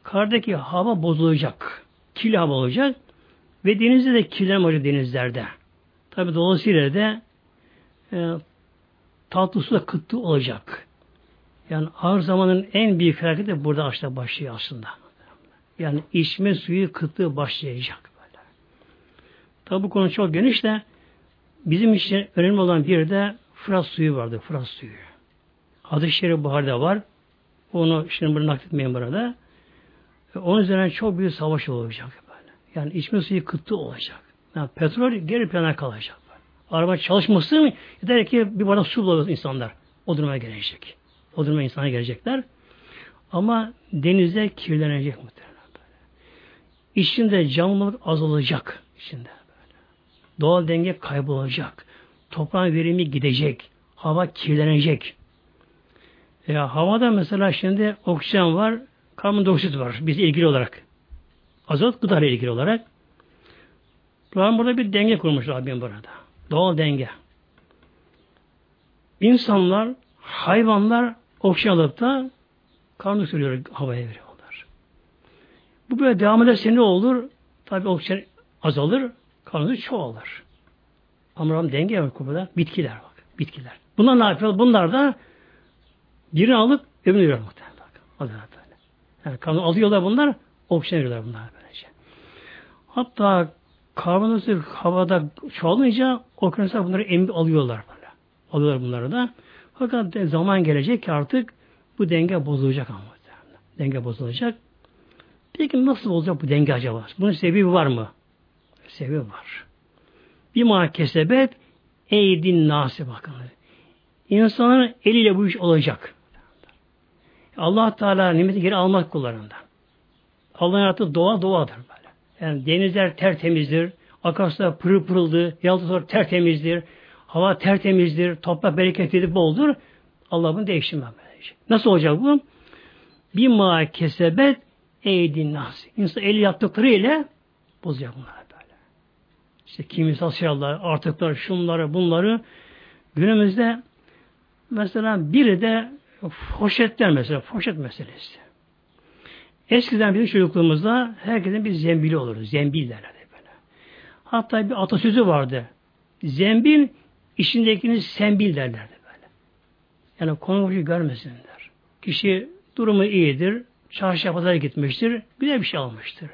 Kardaki hava bozulacak. Kirli hava olacak. Ve denizde de kirlenme olacak denizlerde. Tabi dolayısıyla da e, tatlı su da kıtlı olacak. Yani ağır zamanın en büyük felaketi burada aşağı başlıyor aslında. Yani içme suyu kıtlığı başlayacak böyle. Tabi bu konu çok geniş de bizim için önemli olan bir de Fırat suyu vardı. Fırat suyu. Hadis-i Şerif Buhar'da var. Onu şimdi burada nakletmeyin burada. Onun üzerine çok büyük savaş olacak. Yani içme suyu kıtlı olacak. Yani petrol geri plana kalacak. Araba çalışması yeter ki bir bardak su bulur insanlar. O duruma gelecek. O duruma insana gelecekler. Ama denize kirlenecek muhtemelen. İçinde canlılık azalacak içinde. Doğal denge kaybolacak. Toprağın verimi gidecek. Hava kirlenecek. Ya havada mesela şimdi oksijen var, karbondioksit var biz ilgili olarak. Azot gıda ile ilgili olarak. Rabbim burada bir denge kurmuş Rabbim burada. Doğal denge. İnsanlar, hayvanlar oksijen karbondioksit veriyor, havaya veriyorlar. Bu böyle devam ederse ne olur? Tabi oksijen azalır, karbondioksit çoğalır. Ama Rabbim denge var burada. Bitkiler bak. Bitkiler. Bunlar ne yapıyor? Bunlar da Birini alıp öbürünü veriyor muhtemelen. Bak. Yani kanı alıyorlar bunlar, oksijen veriyorlar bunlar Hatta karbondioksit havada çoğalınca okyanuslar bunları emip alıyorlar böyle. Alıyorlar bunları da. Fakat zaman gelecek ki artık bu denge bozulacak ama. Denge bozulacak. Peki nasıl olacak bu denge acaba? Bunun sebebi var mı? Sebebi var. Bir mahkesebet eydin nasi bakın. İnsanın eliyle bu iş olacak. Allah Teala nimeti geri almak kullarında. Allah'ın yarattığı doğa doğadır. Yani denizler tertemizdir, akarsular pırıl pırıldır, yaltılar tertemizdir, hava tertemizdir, toprak bereketli boldur. Allah bunu değiştirmez böylece. Nasıl olacak bu? Bir ma kesebet eydin nas. İnsan eli yaptıkları ile bozacak bunlar böyle. İşte kimyasal silahlar, artıklar, şunları, bunları günümüzde mesela biri de Poşetler mesela, poşet meselesi. Eskiden bizim çocukluğumuzda herkesin bir zembili olurdu. Zembil derlerdi böyle. Hatta bir atasözü vardı. Zembil içindekini sembil derlerdi böyle. Yani konu görmesinler. Kişi durumu iyidir, çarşıya pazara gitmiştir, güzel bir şey almıştır.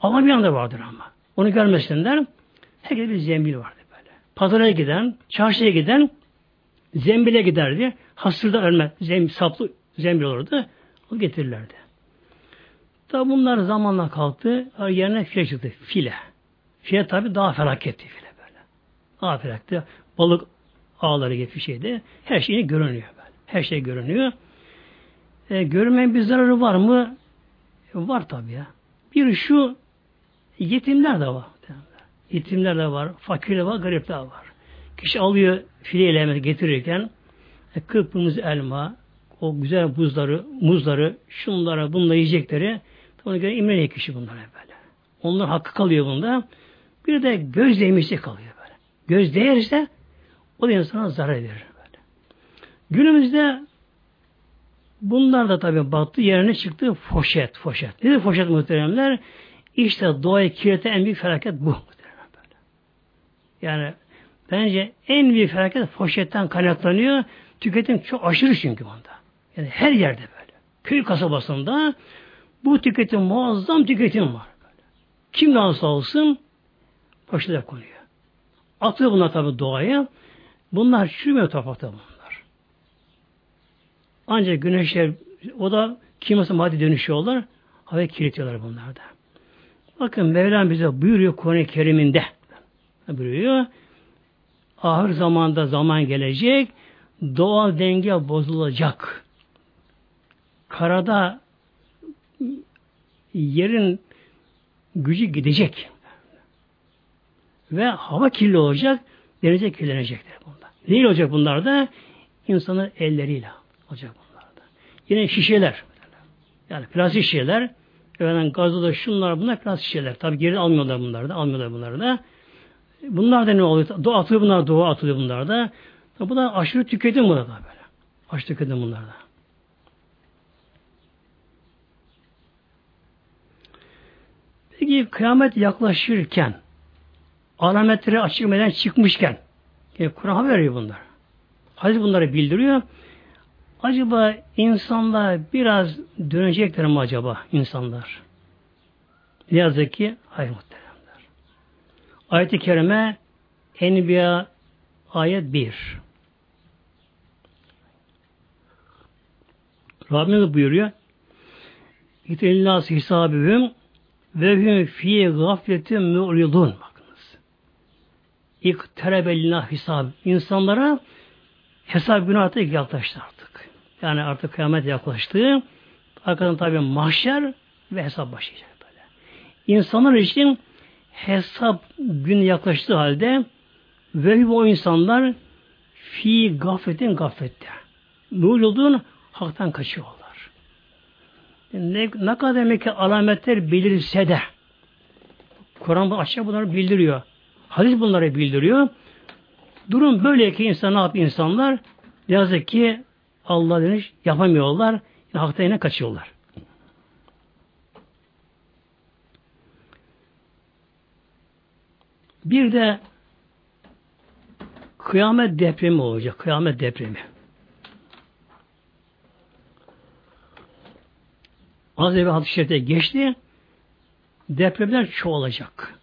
Ama bir anda vardır ama. Onu görmesinler. Herkes bir zembil vardı böyle. Pazara giden, çarşıya giden zembile giderdi. Hasırda ölme, zem, saplı zembil olurdu. O getirirlerdi. Tabi bunlar zamanla kalktı. Yerine file çıktı. File. File tabi daha felaketti file böyle. Daha felaketti. Balık ağları gibi bir şeydi. Her şey görünüyor böyle. Her şey görünüyor. E, görünmeyen bir zararı var mı? E, var tabi ya. Bir şu yetimler de var. Yetimler de var, fakirler var, garipler var. Kişi alıyor fileyle getirirken e, kıpkırmızı elma, o güzel buzları, muzları, şunlara, bunları yiyecekleri ona göre imreniyor kişi bunlara böyle. Onlar hakkı kalıyor bunda. Bir de göz değmesi kalıyor böyle. Göz değerse o da insana zarar verir böyle. Günümüzde bunlar da tabi battı yerine çıktı foşet, foşet. Nedir foşet muhteremler? İşte doğayı kirleten en büyük felaket bu. Böyle. Yani bence en büyük felaket foşetten kaynaklanıyor. Tüketim çok aşırı çünkü bunda. Yani her yerde böyle. Köy kasabasında bu tüketim muazzam tüketim var. Kim nasıl olsun başına konuyor. Atıyor bunlar tabi doğaya. Bunlar çürümüyor toprakta bunlar. Ancak güneşler o da kimyasal madde dönüşüyorlar. Havaya kirletiyorlar bunlar da. Bakın Mevlam bize buyuruyor Kur'an-ı Kerim'inde. Buyuruyor. Ahir zamanda zaman gelecek. Doğal denge bozulacak. Karada yerin gücü gidecek. Ve hava kirli olacak, denize kirlenecekler bunda. Neyle olacak bunlar da? İnsanın elleriyle olacak bunlar da. Yine şişeler. Yani plastik şişeler. Efendim gazı da şunlar bunlar plastik şişeler. Tabi geri almıyorlar bunlar da. Almıyorlar bunları da. Bunlar da ne oluyor? Doğa atılıyor bunlar, doğa atılıyor bunlar da. Bu da aşırı tüketim burada böyle. Aşırı tüketim bunlar da. Peki kıyamet yaklaşırken alametleri açıkmadan çıkmışken yani Kur'an haber veriyor bunlar. Hadis bunları bildiriyor. Acaba insanlar biraz dönecekler mi acaba insanlar? Ne yazık ki hayır muhteremler. Ayet-i Kerime Enbiya ayet 1. Rabbimiz buyuruyor. İtelillas hisabühüm ve hüm fi gafletin mu'ridun. Bakınız. İkterebelina hesab. İnsanlara hesap günü artık yaklaştı artık. Yani artık kıyamet yaklaştı. Arkadan tabi mahşer ve hesap başlayacak böyle. İnsanlar için hesap gün yaklaştığı halde ve o insanlar fi gafletin gaflette. Mu'ridun haktan kaçıyorlar. Ne, ne kadar demek ki alametler belirse de Kur'an açık bunları bildiriyor. Hadis bunları bildiriyor. Durum böyle ki insan ne yapıyor insanlar? Yazık ki Allah demiş yapamıyorlar. Hakta yine kaçıyorlar. Bir de kıyamet depremi olacak. Kıyamet depremi. Az evvel şerifte geçti. Depremler çoğalacak.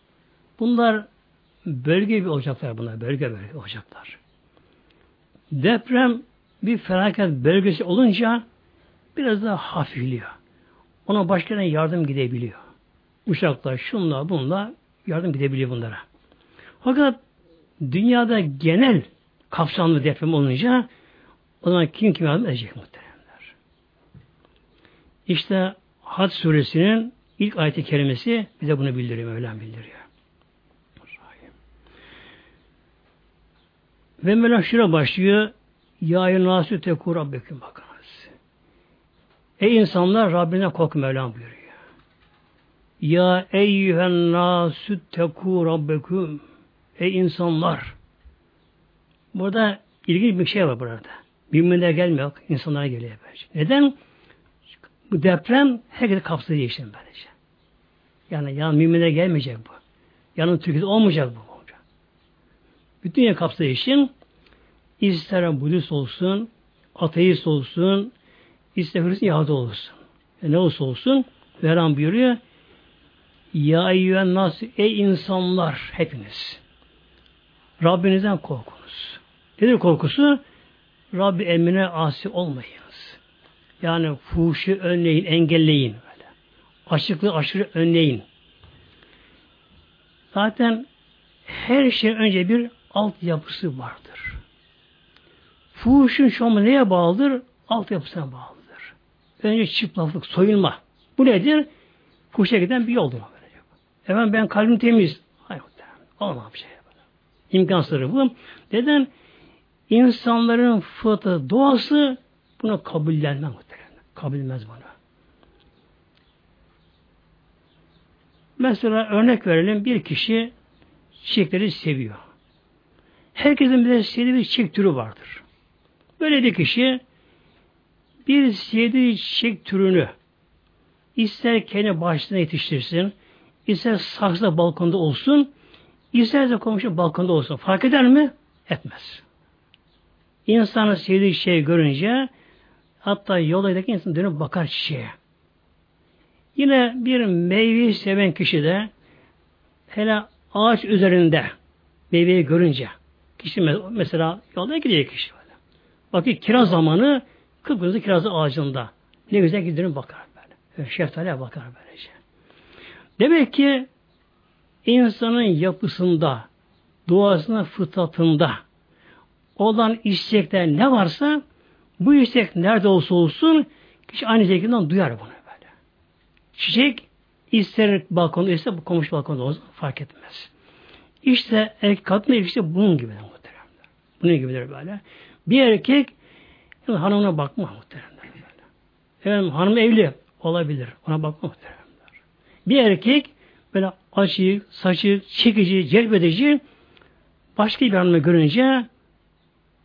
Bunlar bölge bir olacaklar bunlar. Bölge bölge olacaklar. Deprem bir felaket bölgesi olunca biraz daha hafifliyor. Ona başka yardım gidebiliyor. Uçaklar, şunlar, bunlar yardım gidebiliyor bunlara. Fakat dünyada genel kapsamlı deprem olunca o zaman kim kim yardım edecek muhteremler. İşte Had suresinin ilk ayeti kerimesi bize bunu bildiriyor, Mevlam bildiriyor. Ve Mevlam şuraya başlıyor. Ya nasü teku rabbeküm bakınız. Ey insanlar Rabbine korkun Mevlam buyuruyor. Ya eyyühen nasü teku rabbeküm. Ey insanlar. Burada ilginç bir şey var burada. Müminler gelmiyor, insanlara geliyor. Neden? Bu deprem herkese kapsayıcı işte böylece. Yani yan müminlere gelmeyecek bu. Yanın Türkiye'de olmayacak bu. Bütün yer kapsayıcı için ister Budist olsun, ateist olsun, ister Hristiyan Yahudi olsun. E ne olursa olsun Veran buyuruyor Ya eyyühen nas ey insanlar hepiniz Rabbinizden korkunuz. Nedir korkusu? Rabbi emrine asi olmayın. Yani fuhuşu önleyin, engelleyin. Böyle. Açıklığı aşırı önleyin. Zaten her şey önce bir altyapısı vardır. Fuhuşun şu an neye bağlıdır? Altyapısına bağlıdır. Önce çıplaklık, soyunma. Bu nedir? Fuhuşa giden bir yoldur. Efendim ben kalbim temiz. Hayır, olmaz bir şey. İmkansızdır bu. Neden? İnsanların fıtratı, doğası bunu kabullenmez. Kabul etmez bunu. Mesela örnek verelim bir kişi çiçekleri seviyor. Herkesin bir sevdiği bir çiçek türü vardır. Böyle bir kişi bir sevdiği çiçek türünü ister kendi bahçesinde yetiştirsin, ister saksıda balkonda olsun, isterse komşu balkonda olsun. Fark eder mi? Etmez. İnsanın sevdiği şeyi görünce Hatta yoldaki insan dönüp bakar çiçeğe. Yine bir meyveyi seven kişi de hele ağaç üzerinde meyveyi görünce. Kişi mesela yolda gidiyor kişi böyle. Bakıyor kiraz zamanı kıpkırmızı kiraz ağacında. Ne güzel gidiyor bakar böyle. Şeftaliye bakar böylece. Demek ki insanın yapısında, doğasına, fıtratında olan istekler ne varsa bu istek nerede olsa olsun kişi aynı şekilde duyar bunu böyle. Çiçek ister balkonda ister komşu balkonda olsun fark etmez. İşte erkek kadın ilişkisi bunun gibi muhteremler. Bunun gibidir böyle. Bir erkek hanımına bakma muhteremler böyle. Efendim hanım evli olabilir. Ona bakma muhteremler. Bir erkek böyle açı, saçı, çekici, celbedici başka bir hanımı görünce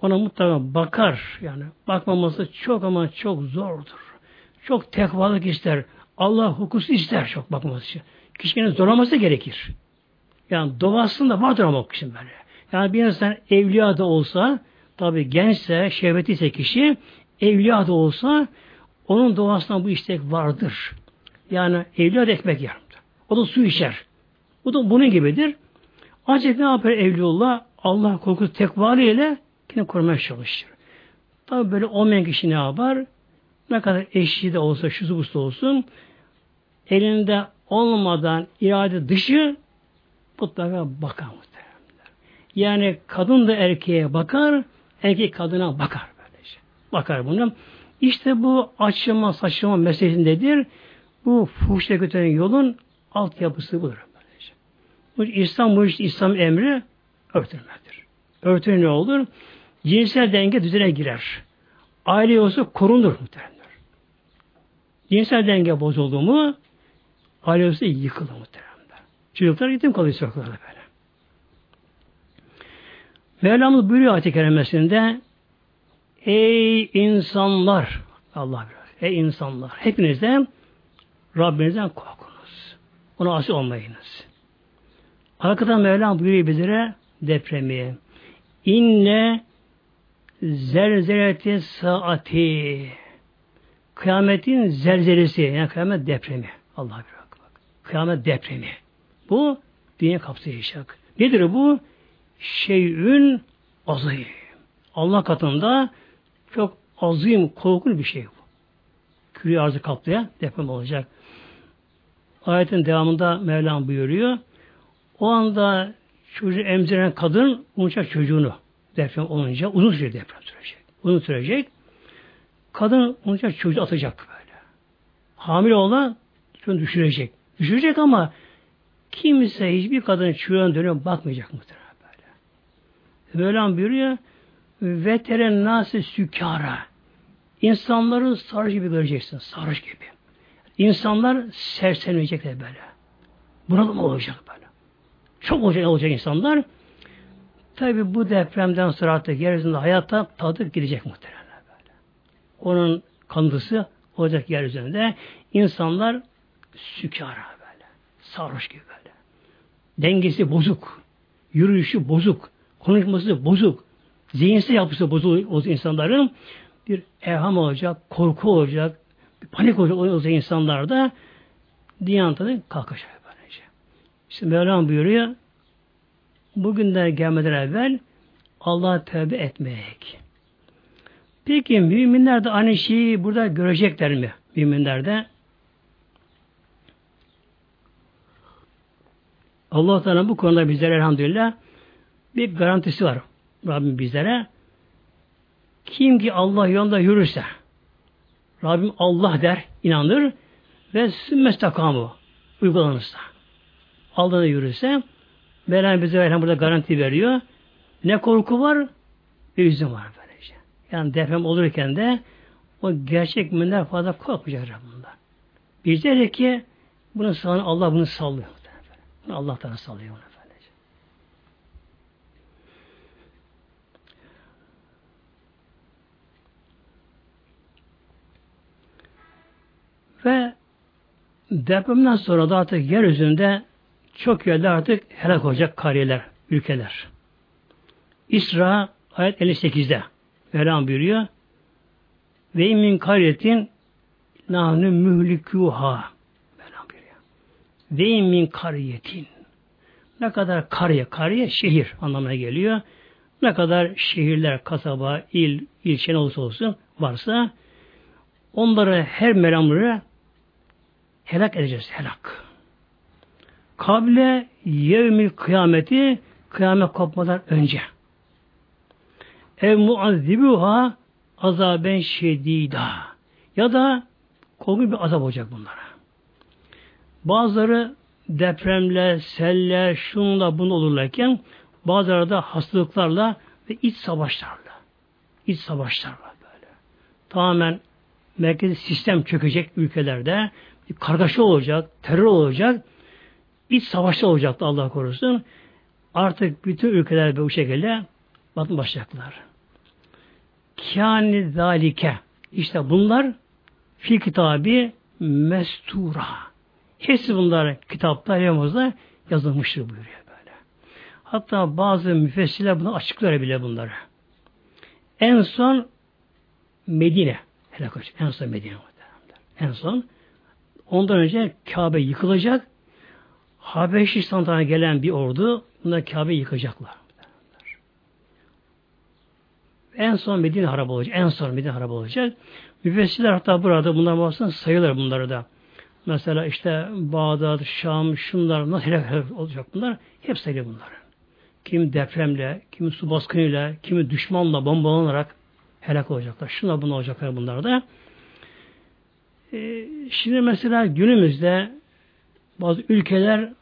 ona mutlaka bakar. Yani bakmaması çok ama çok zordur. Çok tekvalık ister. Allah hukusu ister çok bakması için. Kişinin zorlaması gerekir. Yani doğasında vardır ama kişinin böyle. Yani bir insan evliya da olsa, tabi gençse, şehvetiyse kişi, evliya da olsa, onun doğasında bu istek vardır. Yani evliya da ekmek yer. O da su içer. Bu da bunun gibidir. Ancak ne yapar Evliullah? Allah korkusu tekvali ile yine korumaya çalışır. Tabi böyle olmayan kişi ne yapar? Ne kadar eşi de olsa, şu busu olsun, elinde olmadan irade dışı mutlaka bakar muhtemelen. Yani kadın da erkeğe bakar, erkek kadına bakar böylece. Bakar bunu. İşte bu açılma saçılma meselesindedir. Bu fuhuşa götüren yolun altyapısı budur. Böylece. Bu İslam bu işte İslam emri örtülmektir. Örtülme ne olur? Cinsel denge düzene girer. Aile olsa korunur muhtemelen. Cinsel denge bozuldu mu aile olsa yıkılır muhtemelen. Çocuklar yetim kalıyor sokaklarda böyle. Mevlamız buyuruyor ayet-i kerimesinde Ey insanlar Allah bilir. Ey insanlar hepinizden Rabbinizden korkunuz. Ona asi olmayınız. Arkadan Mevlam buyuruyor bizlere depremi. İnne zelzeleti saati kıyametin zelzelesi yani kıyamet depremi. Allah bir bak. Kıyamet depremi. Bu dünya kapsayacak. Nedir bu? Şeyün azim. Allah katında çok azim, korkunç bir şey bu. Küre arzı kaplayan deprem olacak. Ayetin devamında Mevlam buyuruyor. O anda çocuğu emziren kadın unutacak çocuğunu deprem olunca uzun süre deprem sürecek. Uzun sürecek. Kadın unutacak çocuğu atacak böyle. Hamile olan çocuğunu düşürecek. Düşürecek ama kimse hiçbir kadın çocuğuna dönüp bakmayacak muhtemelen böyle. Mevlam buyuruyor veteren nasi sükara İnsanları sarhoş gibi göreceksin. Sarhoş gibi. İnsanlar sersemleyecekler böyle. Bunalım olacak böyle. Çok olacak, olacak insanlar. Tabi bu depremden sonra artık yeryüzünde hayatta tadı gidecek muhtemelen böyle. Onun kanıtısı olacak yeryüzünde. İnsanlar sükara böyle. Sarhoş gibi böyle. Dengesi bozuk. Yürüyüşü bozuk. Konuşması bozuk. Zihinsel yapısı bozuk o insanların bir evham olacak, korku olacak, bir panik olacak, olacak insanlarda Diyanet'e kalkacak böylece. İşte Mevlam buyuruyor bugünler gelmeden evvel Allah'a tövbe etmek. Peki müminler de aynı şeyi burada görecekler mi? Müminler de Allah Teala bu konuda bizlere elhamdülillah bir garantisi var Rabbim bizlere. Kim ki Allah yolunda yürürse Rabbim Allah der, inanır ve sümmestakamı uygulanırsa Allah'ına yürürse Mevlam bize Mevlam burada garanti veriyor. Ne korku var ve üzüm var böylece. Yani deprem olurken de o gerçek müminler fazla korkmayacaklar bunlar. Bizler ki bunu sağını Allah bunu sallıyor. Allah Teala sallıyor bunu. Ve depremden sonra da artık yeryüzünde çok yerler artık helak olacak kariyeler, ülkeler. İsra ayet 58'de Mevlam buyuruyor. Ve imin kariyetin nahnu mühlikuha Mevlam buyuruyor. Ve imin kariyetin Ne kadar kariye, kariye şehir anlamına geliyor. Ne kadar şehirler, kasaba, il, ilçe ne olursa olsun varsa onları her meramları helak edeceğiz. Helak. Kable yevmi kıyameti kıyamet kopmadan önce. Ev muazzibuha azaben şedida. Ya da korkunç bir azap olacak bunlara. Bazıları depremle, selle, şunla bunu olurlarken bazıları da hastalıklarla ve iç savaşlarla. iç savaşlarla böyle. Tamamen merkezi sistem çökecek ülkelerde. Bir kargaşa olacak, terör olacak. İç savaşlar olacaktı Allah korusun. Artık bütün ülkeler bu şekilde batın başlayacaklar. Kâni zâlike. İşte bunlar fi kitabı mestura. Hepsi bunlar kitapta, evimizde yazılmıştır buyuruyor böyle. Hatta bazı müfessirler bunu açıklar bile bunları. En son Medine helak. En son Medine En son ondan önce Kabe yıkılacak. Habeşistan'dan gelen bir ordu bunlar Kabe yıkacaklar. En son Medine harap olacak. En son Medine harap olacak. Müfessirler hatta burada bunlar bahsediyor sayılır bunları da. Mesela işte Bağdat, Şam, şunlar nasıl helak olacak bunlar? Hep sayılır bunlar. Kim depremle, kimi su baskınıyla, kimi düşmanla bombalanarak helak olacaklar. Şunlar bunlar olacaklar bunlar da. Ee, şimdi mesela günümüzde bazı ülkeler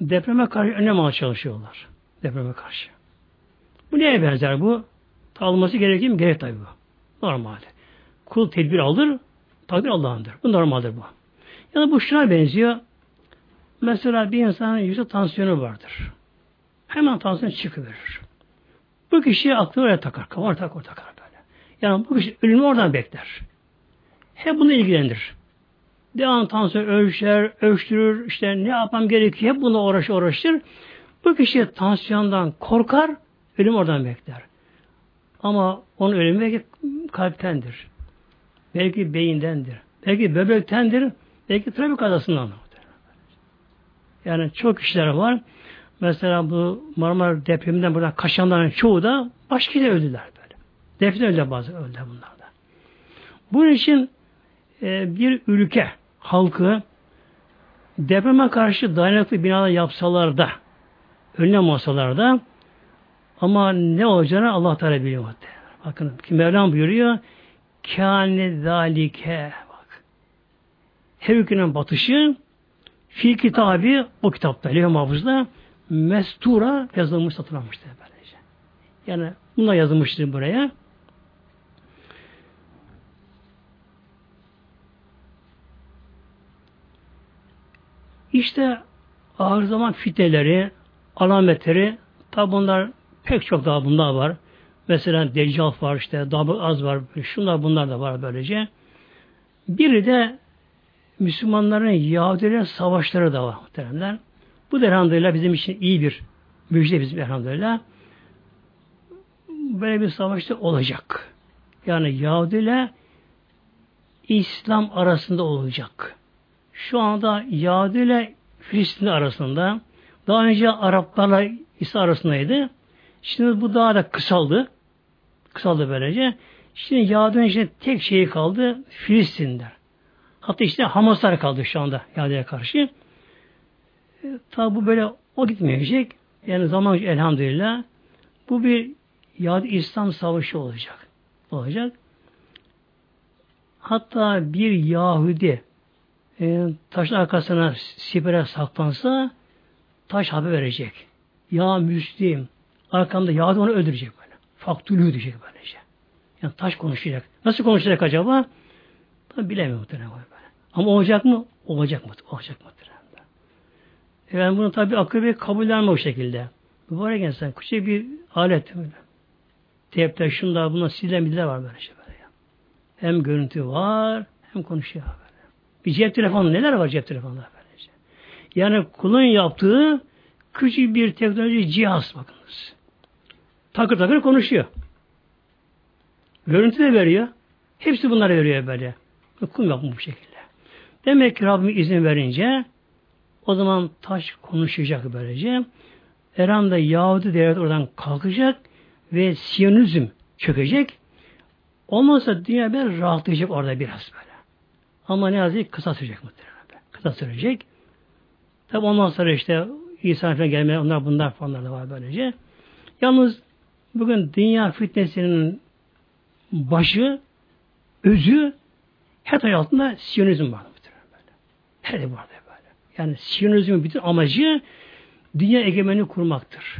depreme karşı önlem almaya çalışıyorlar. Depreme karşı. Bu neye benzer bu? Alması gerekir mi? Gerek tabi bu. Normalde. Kul tedbir alır, takdir Allah'ındır. Bu normaldir bu. Yani bu şuna benziyor. Mesela bir insanın yüksek tansiyonu vardır. Hemen tansiyon çıkıverir. Bu kişi aklını oraya takar. Kafanı takar, takar böyle. Yani bu kişi ölümü oradan bekler. Hep bunu ilgilenir. Devam tansiyon ölçer, ölçtürür, işte ne yapmam gerekiyor, hep bunu uğraşır, uğraşır. Bu kişi tansiyondan korkar, ölüm oradan bekler. Ama onun ölümü belki kalptendir. Belki beyindendir. Belki böbrektendir. Belki trafik kazasından. Yani çok kişiler var. Mesela bu Marmara depreminden buradan kaçanların çoğu da başka yere öldüler böyle. Defne öldü bazı öldü bunlar da. Bunun için e, bir ülke halkı depreme karşı dayanıklı binalar yapsalar da önlem olsalar da ama ne olacağını Allah Teala biliyor. Bakın ki Mevlam buyuruyor kâne zâlike bak. Her ülkenin batışı fi kitabı o kitapta Levh Mahfuz'da mestura yazılmış satılmıştır böylece. Yani bunlar yazılmıştır buraya. İşte ağır zaman fitneleri, alametleri tabi bunlar pek çok daha bunlar var. Mesela Deccal var işte, Dabı Az var, şunlar bunlar da var böylece. Biri de Müslümanların Yahudilerin savaşları da var muhteremler. Bu da elhamdülillah bizim için iyi bir müjde bizim elhamdülillah. Böyle bir savaşta olacak. Yani Yahudi ile İslam arasında olacak. Şu anda Yahudi ile Filistin arasında daha önce Araplarla İsa arasındaydı. Şimdi bu daha da kısaldı. Kısaldı böylece. Şimdi Yahudi'nin işte tek şeyi kaldı Filistin'de. Hatta işte Hamaslar kaldı şu anda Yahudi'ye karşı. E, tabi bu böyle o gitmeyecek. Yani zaman elhamdülillah bu bir Yahudi İslam savaşı olacak. Olacak. Hatta bir Yahudi e, taşın arkasına sipere saklansa taş haber verecek. Ya Müslim arkamda Yahudi onu öldürecek böyle. Faktülü diyecek böylece. Yani taş konuşacak. Nasıl konuşacak acaba? Tabi bilemiyorum muhtemelen böyle. Ama olacak mı? Olacak mı? Olacak mı? Yani bunu tabi akıl kabullenme o şekilde. Mübarek insan küçük bir alet böyle. Tepte şunda buna silen bilgiler var böyle şey böyle. Hem görüntü var hem konuşuyor böyle. Bir cep telefonu neler var cep telefonunda böylece. Yani kulun yaptığı küçük bir teknoloji cihaz bakınız. Takır takır konuşuyor. Görüntü de veriyor. Hepsi bunları veriyor böyle. Kul yapmış bu şekilde. Demek ki Rabbim izin verince O zaman taş konuşacak böylece. Eran'da Yahudi devlet oradan kalkacak ve Siyonizm çökecek. Olmazsa dünya bir rahatlayacak orada biraz böyle. Ama ne yazık ki kısa sürecek muhtemelen. Kısa sürecek. Tabi ondan sonra işte İsa Efendi gelmeye onlar bunlar falan da var böylece. Yalnız bugün dünya fitnesinin başı, özü her tarafı altında Siyonizm var. Her de var böyle. Yani Siyonizmin bütün amacı dünya egemeni kurmaktır.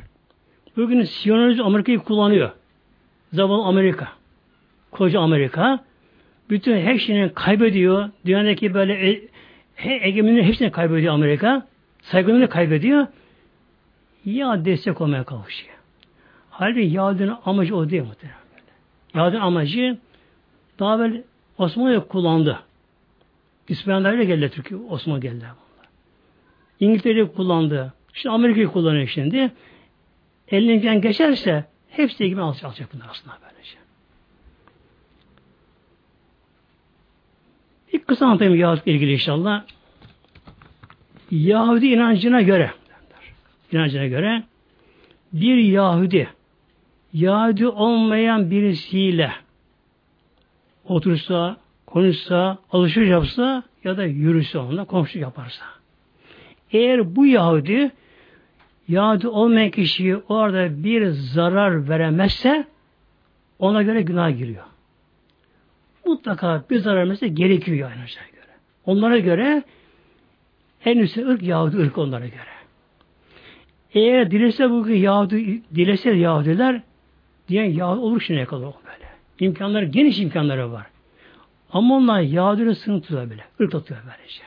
Bugün Siyonizm Amerika'yı kullanıyor. Zavallı Amerika. Koca Amerika. Bütün her şeyini kaybediyor. Dünyadaki böyle e, egemenliği hepsini kaybediyor Amerika. Saygınlığını kaybediyor. Ya destek olmaya kavuşuyor. Halbuki Yahudi'nin amacı o değil muhtemelen. Yahudi'nin amacı daha böyle Osmanlı kullandı. İspanyollar geldi Türkiye, Osmanlı geldi. İngiltere kullandı. Şimdi Amerika'yı kullanıyor şimdi. Elinden geçerse hepsi gibi alacak, alacak bunlar aslında böylece. Bir kısa anlatayım Yahudi ilgili inşallah. Yahudi inancına göre inancına göre bir Yahudi Yahudi olmayan birisiyle otursa, konuşsa, alışveriş yapsa ya da yürüse onunla komşu yaparsa. Eğer bu Yahudi Yahudi olmayan kişiyi orada bir zarar veremezse ona göre günah giriyor. Mutlaka bir zarar vermesi gerekiyor yani göre. Onlara göre en üstü ırk Yahudi ırk onlara göre. Eğer dilese bugün Yahudi, dilese Yahudiler diyen Yahudi olur şimdiye kadar böyle. İmkanları, geniş imkanları var. Ama onlar Yahudi'nin sınır tutuyor böyle. Irk tutuyor böylece.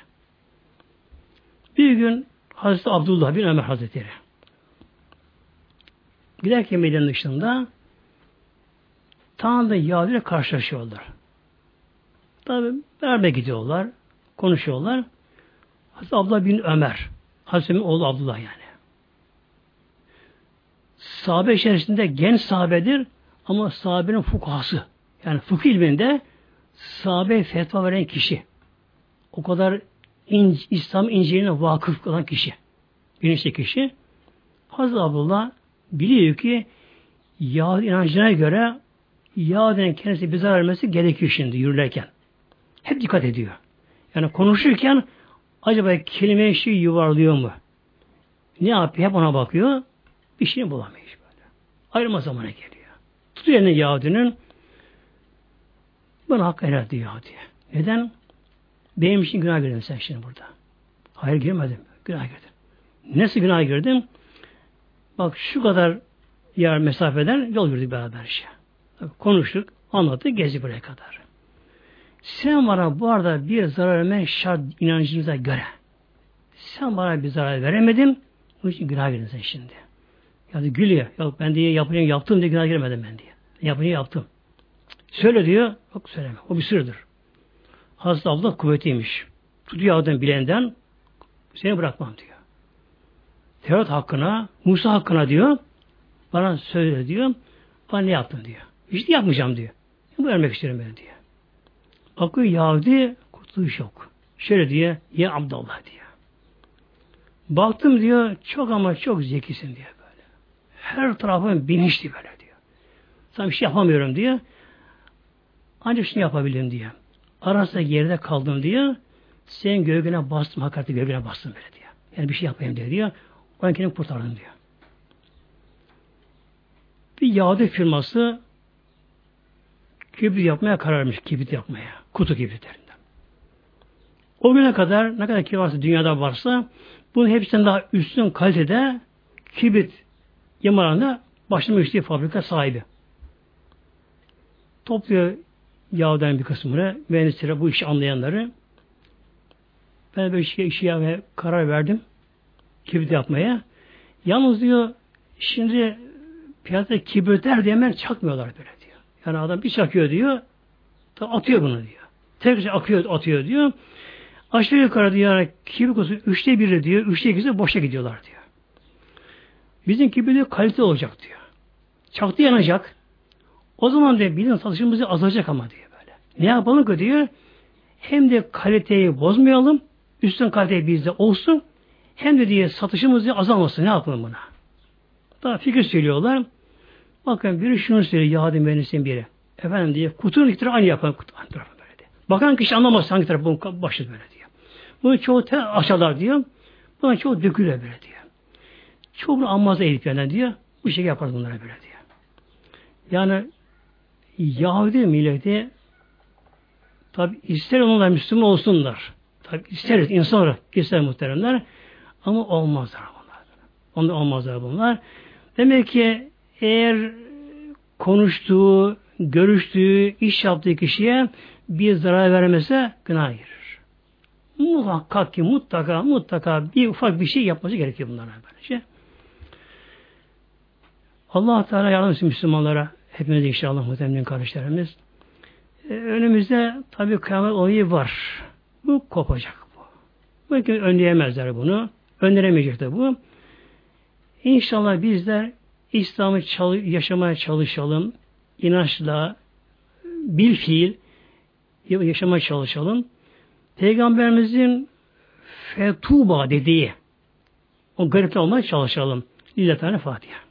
Bir gün Hazreti Abdullah bin Ömer Hazretleri giderken Medine'nin dışında tam da Yahudi ile karşılaşıyorlar. Tabi beraber gidiyorlar, konuşuyorlar. Hazreti Abdullah bin Ömer, Hazreti oğlu Abdullah yani. Sahabe içerisinde genç sahabedir ama sahabenin fukası. Yani fıkıh ilminde sahabe fetva veren kişi. O kadar in, İslam inceliğine vakıf olan kişi. Bilinçli kişi. Hazreti Abdullah biliyor ki Yahudi inancına göre Yahudi'nin kendisi bize vermesi gerekiyor şimdi yürürlerken. Hep dikkat ediyor. Yani konuşurken acaba kelime şey yuvarlıyor mu? Ne yapıyor? Hep ona bakıyor. Bir şey bulamıyor böyle. Ayrılma zamanı geliyor. Tutuyor eline Yahudi'nin bana hak helal diyor. Neden? Benim için günah girdin sen şimdi burada. Hayır girmedim. Günah girdim. Nasıl günah girdim? Bak şu kadar yer mesafeden yol yürüdük beraber işte. Konuştuk, anlattık, gezi buraya kadar. Sen bana bu arada bir zarar vermen şart inancınıza göre. Sen bana bir zarar veremedin, bu için günah girdin sen şimdi. Yani gülüyor. Yok ben diye yapacağım yaptım diye günah girmedim ben diye. Yapacağım yaptım. Söyle diyor. Yok söyleme. O bir sırdır. Hazreti Allah kuvvetiymiş. Tutuyor adam bilenden seni bırakmam diyor. Tevrat hakkına, Musa hakkına diyor. Bana söyle diyor. Bana ne yaptın diyor. İşte yapmayacağım diyor. Bu vermek istiyorum ben diyor. Bakıyor Yahudi kurtuluş yok. Şöyle diyor. Ya Abdullah diyor. Baktım diyor çok ama çok zekisin diyor böyle. Her tarafın bilinçli böyle diyor. Sana bir şey yapamıyorum diyor. Ancak şunu yapabilirim diyor. Arasında geride kaldım diyor. Senin gölgene bastım, hakareti gölgene bastım böyle diyor. Yani bir şey yapayım diyor. diyor. Ben kendimi kurtardım diyor. Bir Yahudi firması kibrit yapmaya karar vermiş. Kibrit yapmaya. Kutu kibritlerinden. O güne kadar ne kadar varsa dünyada varsa bunun hepsinden daha üstün kalitede kibrit yamalarında başlamış fabrika sahibi. Topluyor Yahudi'nin bir kısmını, mühendislere, bu işi anlayanları. Ben böyle şey, işi yapmaya karar verdim. Kibrit yapmaya. Yalnız diyor, şimdi piyasada kibritler diye hemen çakmıyorlar böyle diyor. Yani adam bir çakıyor diyor, atıyor bunu diyor. Tekrar akıyor, atıyor diyor. Aşağı yukarı diyor, konusu üçte biri diyor, üçte ikisi boşa gidiyorlar diyor. Bizim kibrit kalite olacak diyor. Çaktı yanacak. O zaman diyor bizim satışımız azalacak ama diyor böyle. Ne yapalım ki diyor. Hem de kaliteyi bozmayalım. Üstün kalite bizde olsun. hem de diye satışımız diye azalmasın. Ne yapalım buna? Daha fikir söylüyorlar. Bakın biri şunu söylüyor. Yahudi mühendisin biri. Efendim diye kutunun iki tarafı aynı yapan kutu. Bakan kişi anlamaz hangi tarafı bunun başı böyle diyor. Bunu çoğu te aşağılar diyor. Buna çoğu dökülüyor böyle diyor. Çoğunu anmaz eğilip yani diyor. Bu şekilde yapar bunlara böyle diyor. Yani Yahudi milleti tabi ister onlar Müslüman olsunlar. Tabi isteriz insan olarak ister muhteremler ama olmazlar bunlar. Onlar olmazlar bunlar. Demek ki eğer konuştuğu, görüştüğü, iş yaptığı kişiye bir zarar vermese günah girer. Muhakkak ki mutlaka mutlaka bir ufak bir şey yapması gerekiyor bunlara böylece. Allah Teala yardım Müslümanlara. Hepimiz inşallah muhtemelen kardeşlerimiz. Ee, önümüzde tabi kıyamet olayı var. Bu kopacak bu. Belki önleyemezler bunu. Önlenemeyecek de bu. İnşallah bizler İslam'ı yaşamaya çalışalım. İnançla, bil fiil yaşamaya çalışalım. Peygamberimizin fetuba dediği o garip olmaya çalışalım. Lillahi Fatiha.